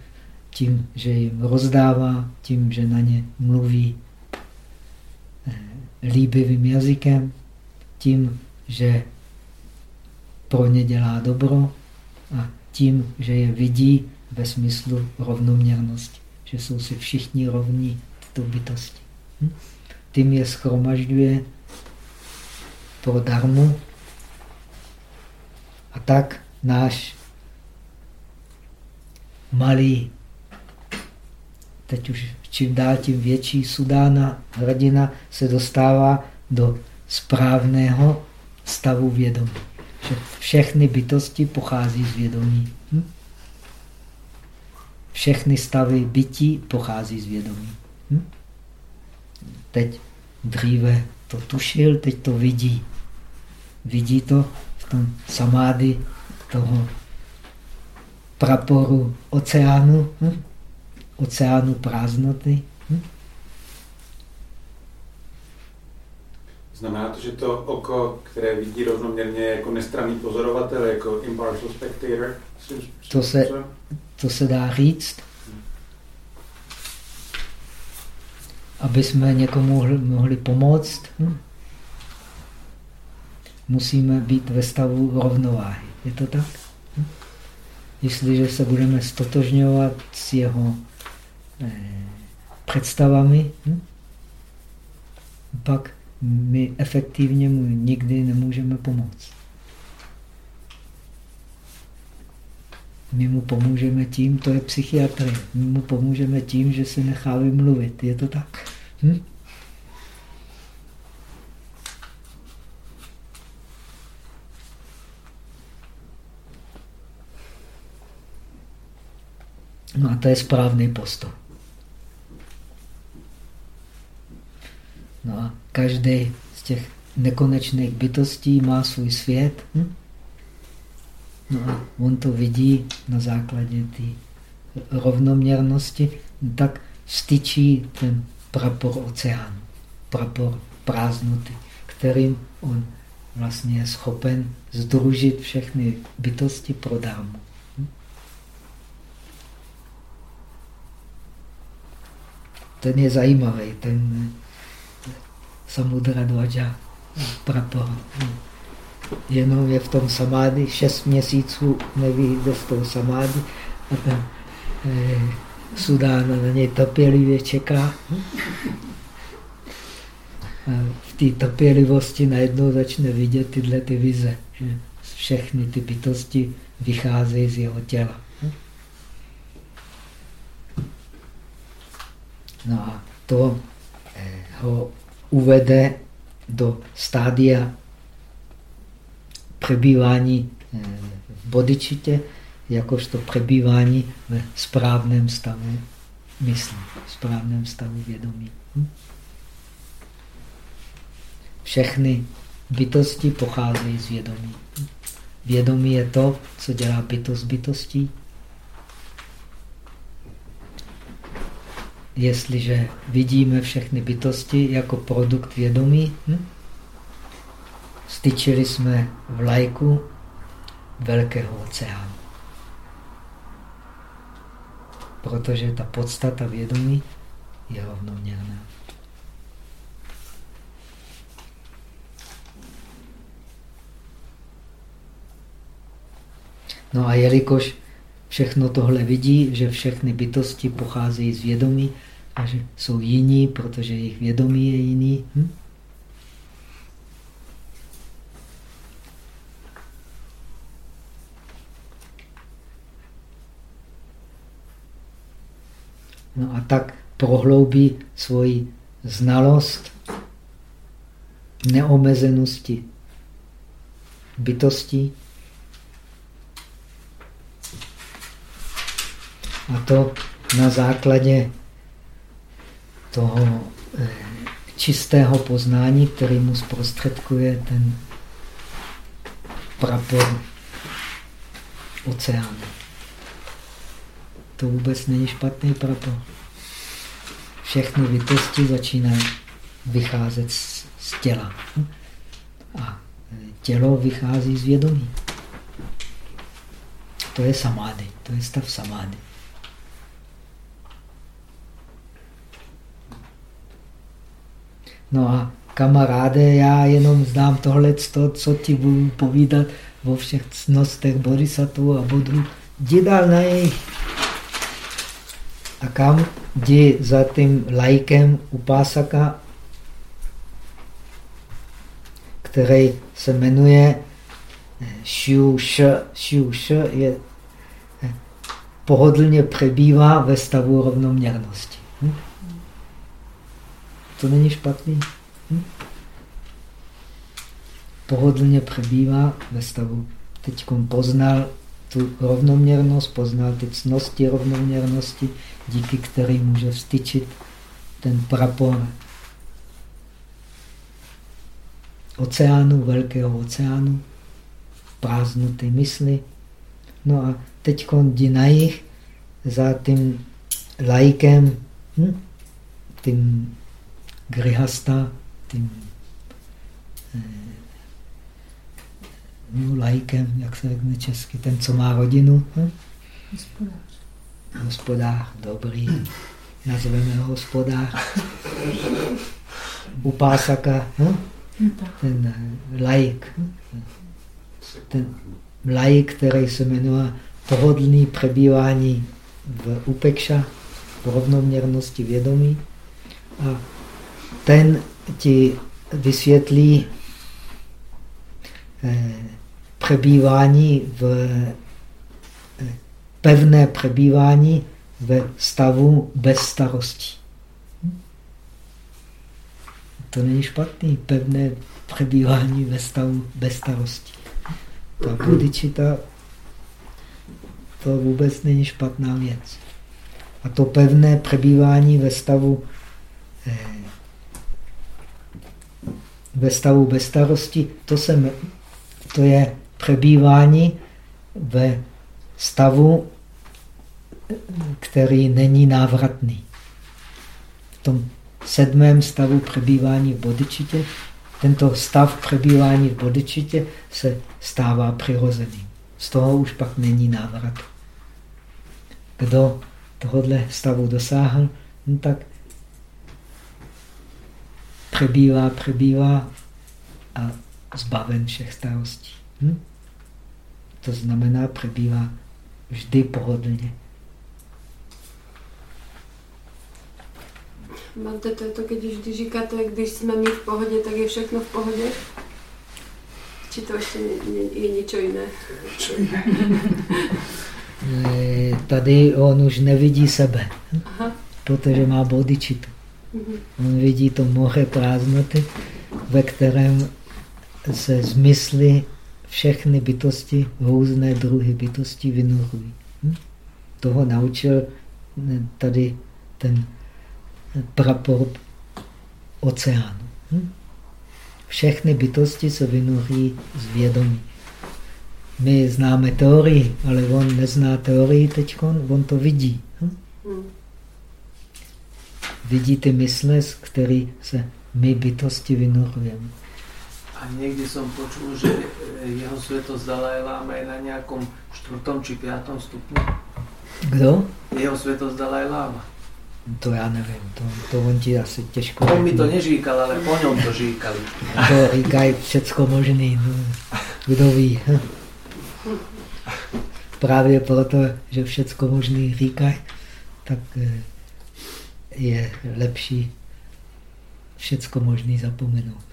tím, že jim rozdává, tím, že na ně mluví eh, líbivým jazykem, tím, že pro ně dělá dobro a tím, že je vidí ve smyslu rovnoměrnosti, že jsou si všichni rovní v bytosti. Hm? Tím je schromažďuje pro darmu a tak náš malý, teď už čím dál tím větší Sudána, hrdina se dostává do správného stavu vědomí. Že všechny bytosti pochází z vědomí. Hm? Všechny stavy bytí pochází z vědomí. Hm? Teď dříve to tušil, teď to vidí. Vidí to v tom samády toho praporu oceánu, hm? Oceánu prázdnoty. Hm? Znamená to, že to oko, které vidí rovnoměrně jako nestranný pozorovatel, jako impartial spectator? To se, to se dá říct. Aby jsme někomu mohli, mohli pomoct, hm? musíme být ve stavu rovnováhy. Je to tak? Hm? Jestliže se budeme stotožňovat s jeho eh, představami, hm? pak my efektivně mu nikdy nemůžeme pomoct. My mu pomůžeme tím, to je psychiatrie, my mu pomůžeme tím, že se nechá vymluvit. Je to tak? Hm? No a to je správný postup. No a každý z těch nekonečných bytostí má svůj svět. Hm? No a on to vidí na základě té rovnoměrnosti, tak styčí ten prapor oceánu, prapor prázdnoty, kterým on vlastně je schopen združit všechny bytosti pro dámu. Hm? Ten je zajímavý, ten Samudra Dvaja, prapor. Jenom je v tom samády, šest měsíců neví, jde z toho samády a ten eh, Sudána na něj trpělivě čeká. A v té trpělivosti najednou začne vidět tyhle ty vize, všechny ty bytosti vycházejí z jeho těla. No a to eh, ho uvede do stádia přebývání eh, v bodičitě, jakožto přebývání ve správném stavu mysli, v správném stavu vědomí. Hm? Všechny bytosti pocházejí z vědomí. Vědomí je to, co dělá bytost bytostí. Jestliže vidíme všechny bytosti jako produkt vědomí, hm? styčili jsme vlajku velkého oceánu. Protože ta podstata vědomí je rovnoměrná. No a jelikož všechno tohle vidí, že všechny bytosti pocházejí z vědomí a že jsou jiní, protože jejich vědomí je jiný. Hm? No a tak prohloubí svoji znalost neomezenosti bytosti. A to na základě toho eh, čistého poznání, který mu zprostředkuje ten prapor oceánu. To vůbec není špatný prapor. Všechny bytosti začínají vycházet z, z těla. A tělo vychází z vědomí. To je samády, to je stav samády. No a kamaráde, já jenom znám tohle, co ti budu povídat o všech cnostech bodhisattva a bodhu. Jdi dál na jejich. A kam? Jdi za tím lajkem upásaka, který se jmenuje Sh. Xiu Sh je eh, pohodlně přebývá ve stavu rovnoměrnosti. To není špatný. Hm? Pohodlně přebývá ve stavu. Teď poznal tu rovnoměrnost, poznal ty cnosti rovnoměrnosti, díky kterým může vstyčit ten prapor oceánu, velkého oceánu, prázdnuté mysli. No a teď jdi na jich za tím lajkem, hm? tím grihasta, tím eh, no, lajkem, jak se řekne česky, ten, co má rodinu. Hm? Hospodář. Hospodář, dobrý. Nazveme ho hospodář. Upásaka. Hm? ten eh, laik, ten laik, který se jmenuje pohodlný přebývání v upekša, v rovnoměrnosti vědomí. A ten ti vysvětlí eh, přebývání v eh, pevné přebývání ve stavu bez starosti. To není špatný, pevné přebývání ve stavu bez starosti. Ta budičita, to vůbec není špatná věc. A to pevné přebývání ve stavu eh, ve stavu bez starosti, to, se, to je přebývání ve stavu, který není návratný. V tom sedmém stavu přebývání v bodičitě, tento stav přebývání v bodičitě se stává přirozeným. Z toho už pak není návrat. Kdo tohohle stavu dosáhl, no tak přebývá, přebývá a zbaven všech starostí. Hm? To znamená, přebývá vždy pohodlně. Máte to, to když, když říkáte, když jsme my v pohodě, tak je všechno v pohodě? Či to ještě je něco jiné? Eh, tady on už nevidí sebe, Aha. protože má bodičitu. On vidí to moře prázdnoty, ve kterém se zmysly všechny bytosti, různé druhy bytosti vynorují. Hm? Toho naučil eh, tady ten prapor oceánu. Hm? Všechny bytosti se vynoří z vědomí. My známe teorii, ale on nezná teorii teď, on to vidí. Hm? Vidí ty mysle, z který se my bytosti vynorujeme. A někdy jsem počul, že jeho světost Dalaj Lama je na nějakom čtvrtom či pátom stupni. Kdo? Jeho světost Dalaj Lama. To já nevím, to, to on ti asi těžko... On mi to neříkal, ale po něm to říkali. To říkají všecko možný, no. kdo ví. Právě proto, že všecko možný říkají, tak eh, je lepší všecko možný zapomenout.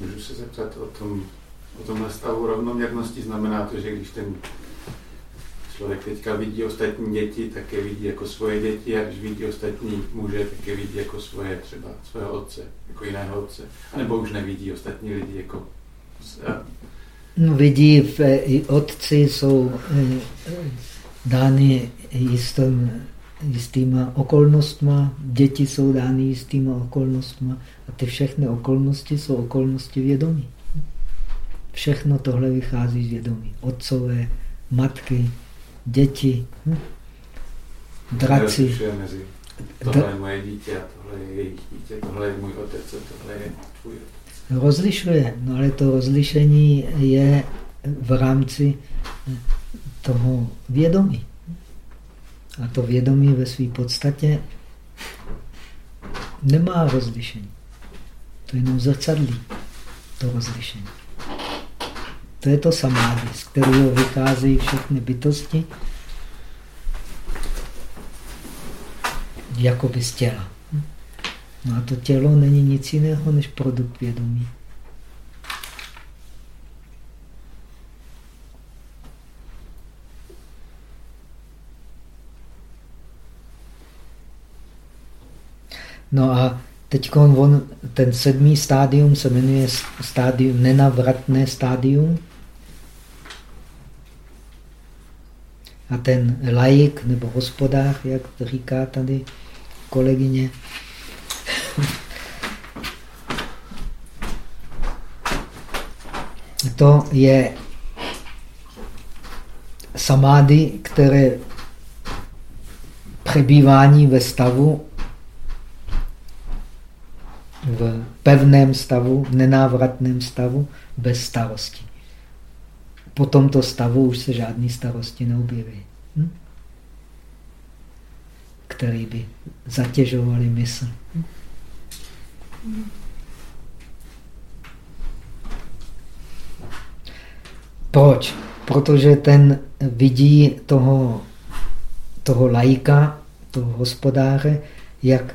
Můžu se zeptat o, tom, o tomhle stavu rovnoměrnosti? Znamená to, že když ten člověk teďka vidí ostatní děti, tak je vidí jako svoje děti a když vidí ostatní muže, tak je vidí jako svoje třeba svého otce, jako jiného otce. A nebo už nevidí ostatní lidi jako... No, vidí, v, i otci jsou eh, dány jistým, jistýma okolnostma, děti jsou dány jistýma okolnostma a ty všechny okolnosti jsou okolnosti vědomí. Všechno tohle vychází z vědomí. Otcové, matky, děti, hm? draci. Tohle je moje dítě a tohle je jejich dítě, tohle je můj otec a tohle je tvůj otec. Rozlišuje, no ale to rozlišení je v rámci toho vědomí. A to vědomí ve své podstatě nemá rozlišení. To jenom zrcadlí to rozlišení. To je to samády, z kterého vycházejí všechny bytosti, jakoby z těla. No a to tělo není nic jiného než produkt vědomí. No a teď on, ten sedmý stádium se jmenuje stádium nenavratné stádium. A ten laik nebo hospodář, jak to říká tady kolegyně, to je samády, které přebývání ve stavu, v pevném stavu, nenávratném stavu, bez starosti po tomto stavu už se žádný starosti neobjeví, hm? který by zatěžovali mysl. Hm? Proč? Protože ten vidí toho, toho lajka, toho hospodáře, jak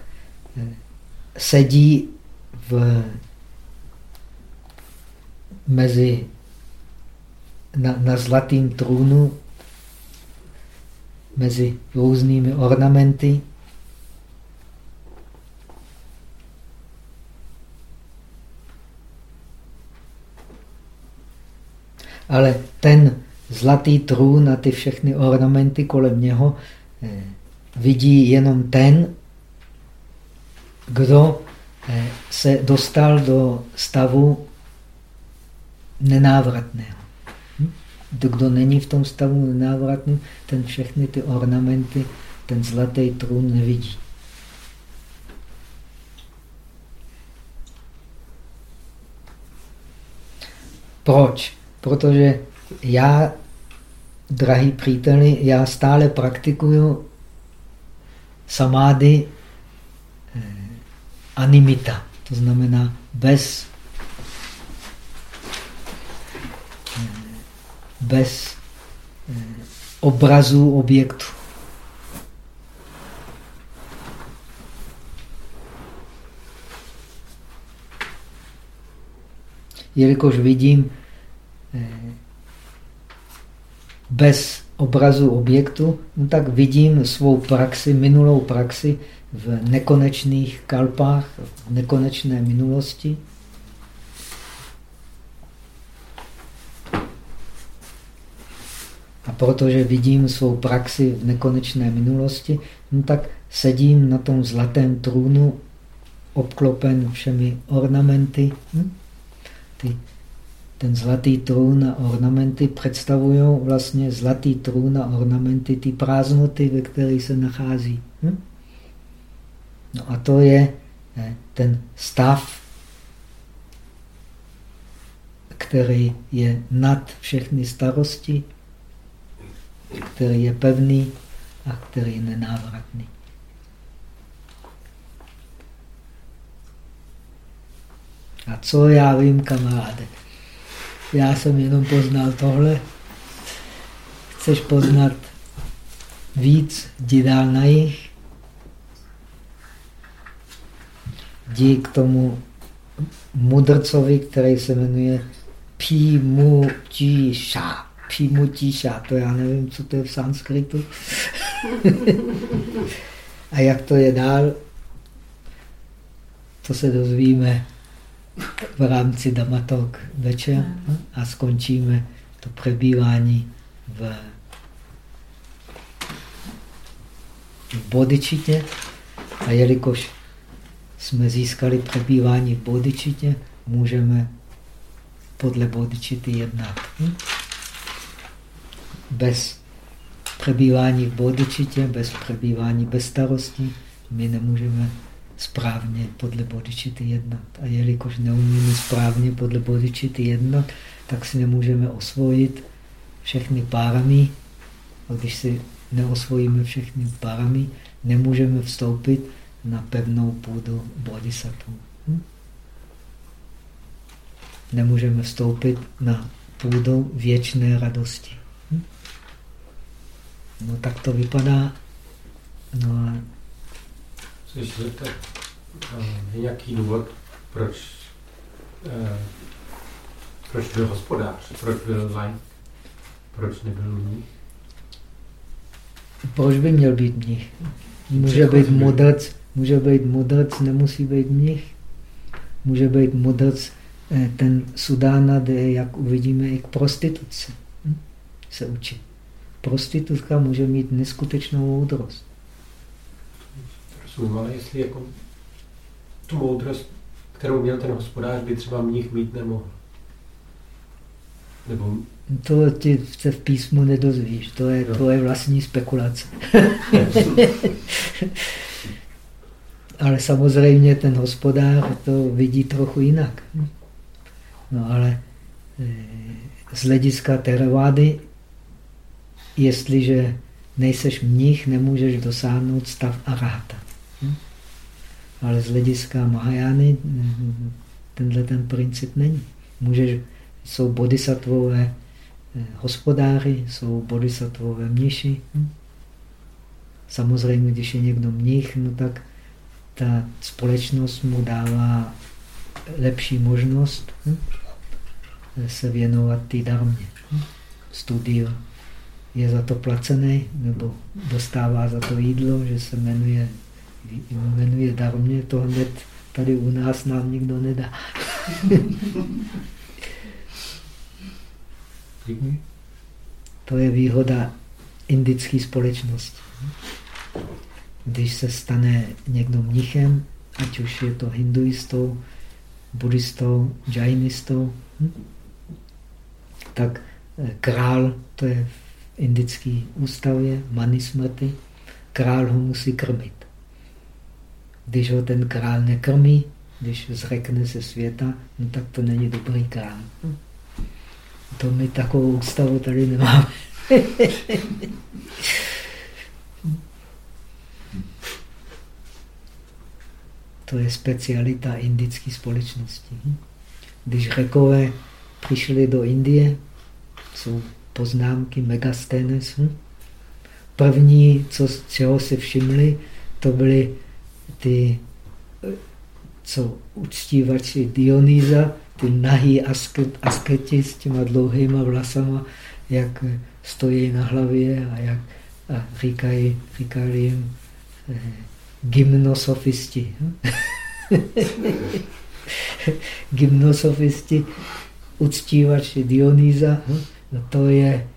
eh, sedí v, mezi na, na zlatým trůnu mezi různými ornamenty. Ale ten zlatý trůn a ty všechny ornamenty kolem něho eh, vidí jenom ten, kdo eh, se dostal do stavu nenávratného kdo není v tom stavu nenávratným, ten všechny ty ornamenty, ten zlatý trůn nevidí. Proč? Protože já, drahý příteli, já stále praktikuju samády eh, animita, to znamená bez bez eh, obrazů objektu. Jelikož vidím eh, bez obrazu objektu, no tak vidím svou praxi, minulou praxi v nekonečných kalpách, v nekonečné minulosti. Protože vidím svou praxi v nekonečné minulosti, no tak sedím na tom zlatém trůnu, obklopen všemi ornamenty. Hm? Ty, ten zlatý trůn a ornamenty představují vlastně zlatý trůn a ornamenty, ty prázdnoty, ve kterých se nachází. Hm? No a to je eh, ten stav, který je nad všechny starosti, který je pevný a který je nenávratný. A co já vím, kamaráde? Já jsem jenom poznal tohle. Chceš poznat víc, jdi dál na jich. Jdi k tomu mudrcovi, který se jmenuje Pimutisha. Pimutisha, to já nevím, co to je v sanskritu. A jak to je dál, to se dozvíme v rámci Damatok večer a skončíme to přebývání v, v bodičitě. A jelikož jsme získali přebývání v bodičitě, můžeme podle bodičity jednat. Hm? Bez přebývání v bodičitě, bez přebývání bez starosti, my nemůžeme správně podle bodičity jednat. A jelikož neumíme správně podle bodičity jednat, tak si nemůžeme osvojit všechny párami. A když si neosvojíme všechny párami, nemůžeme vstoupit na pevnou půdu bodhisattva. Hm? Nemůžeme vstoupit na půdu věčné radosti. No tak to vypadá. No a... Chceš zeptat, je nějaký důvod, proč, eh, proč byl hospodář, proč byl lajk, proč nebyl mních? Proč by měl být mních? Může být mudrc, může být mudrc, nemusí být mních. Může být mudrc, eh, ten Sudána jde, jak uvidíme, i k prostituci. Hm? Se učí. Prostitutka může mít neskutečnou moudrost. Rozumím, ale jestli jako tu moudrost, kterou měl ten hospodář, by třeba mních mít nemohl. Nebo... To ti se v písmu nedozvíš, to je no. tvoje vlastní spekulace. ale samozřejmě ten hospodář to vidí trochu jinak. No ale eh, z hlediska teravády, jestliže nejseš mnich, nemůžeš dosáhnout stav aráta. Ale z hlediska Mahajány tenhle ten princip není. Můžeš, jsou bodhisattvové eh, hospodáři, jsou bodhisattvové mniši. Samozřejmě, když je někdo mnich, no tak ta společnost mu dává lepší možnost hm, se věnovat té darmě. Hm, studiu je za to placený, nebo dostává za to jídlo, že se jmenuje, jmenuje darmě, to hned tady u nás nám nikdo nedá. to je výhoda indické společnosti. Když se stane někdo mnichem, ať už je to hinduistou, buddhistou, džajnistou, hm? tak eh, král, to je v indické ústavě, manismrty, král ho musí krmit. Když ho ten král nekrmí, když zrekne se světa, no tak to není dobrý král. To my takovou ústavu tady nemáme. to je specialita indické společnosti. Když řekové přišli do Indie, jsou poznámky Megasthenes. Hm? První, co, čeho si všimli, to byly ty, co uctívači Dionýza, ty nahý asket, asketi s těma dlouhýma vlasama, jak stojí na hlavě a jak a říkají, říkali jim eh, gymnosofisti. Hm? gymnosofisti, uctívači Dionýza, hm? No to je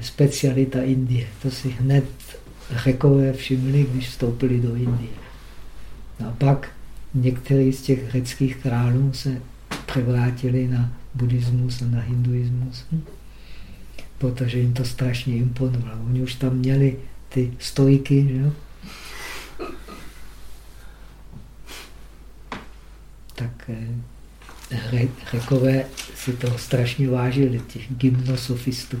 specialita Indie. To si hned řekové všimli, když vstoupili do Indie. No a pak některý z těch řeckých králů se převrátili na buddhismus a na hinduismus, hm? protože jim to strašně imponovalo. Oni už tam měli ty stojky, že jo? tak eh, Řekové si to strašně vážili, těch gymnosofistů.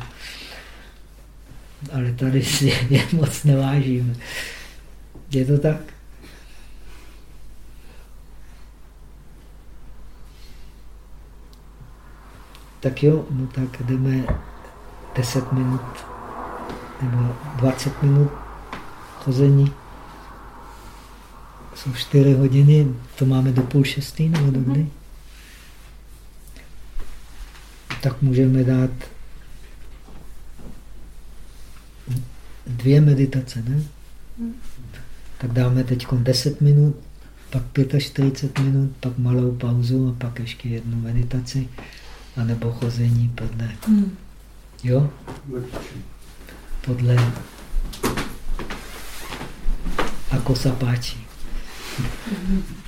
Ale tady si je moc nevážíme. Je to tak? Tak jo, no tak jdeme 10 minut nebo 20 minut chození. Jsou 4 hodiny, to máme do půl šestý nebo do kdy? Tak můžeme dát dvě meditace, ne? Tak dáme teď 10 minut, pak 45 minut, pak malou pauzu a pak ještě jednu meditaci, anebo chození podle. Hmm. Jo? Podle ako sa páči. Mm -hmm.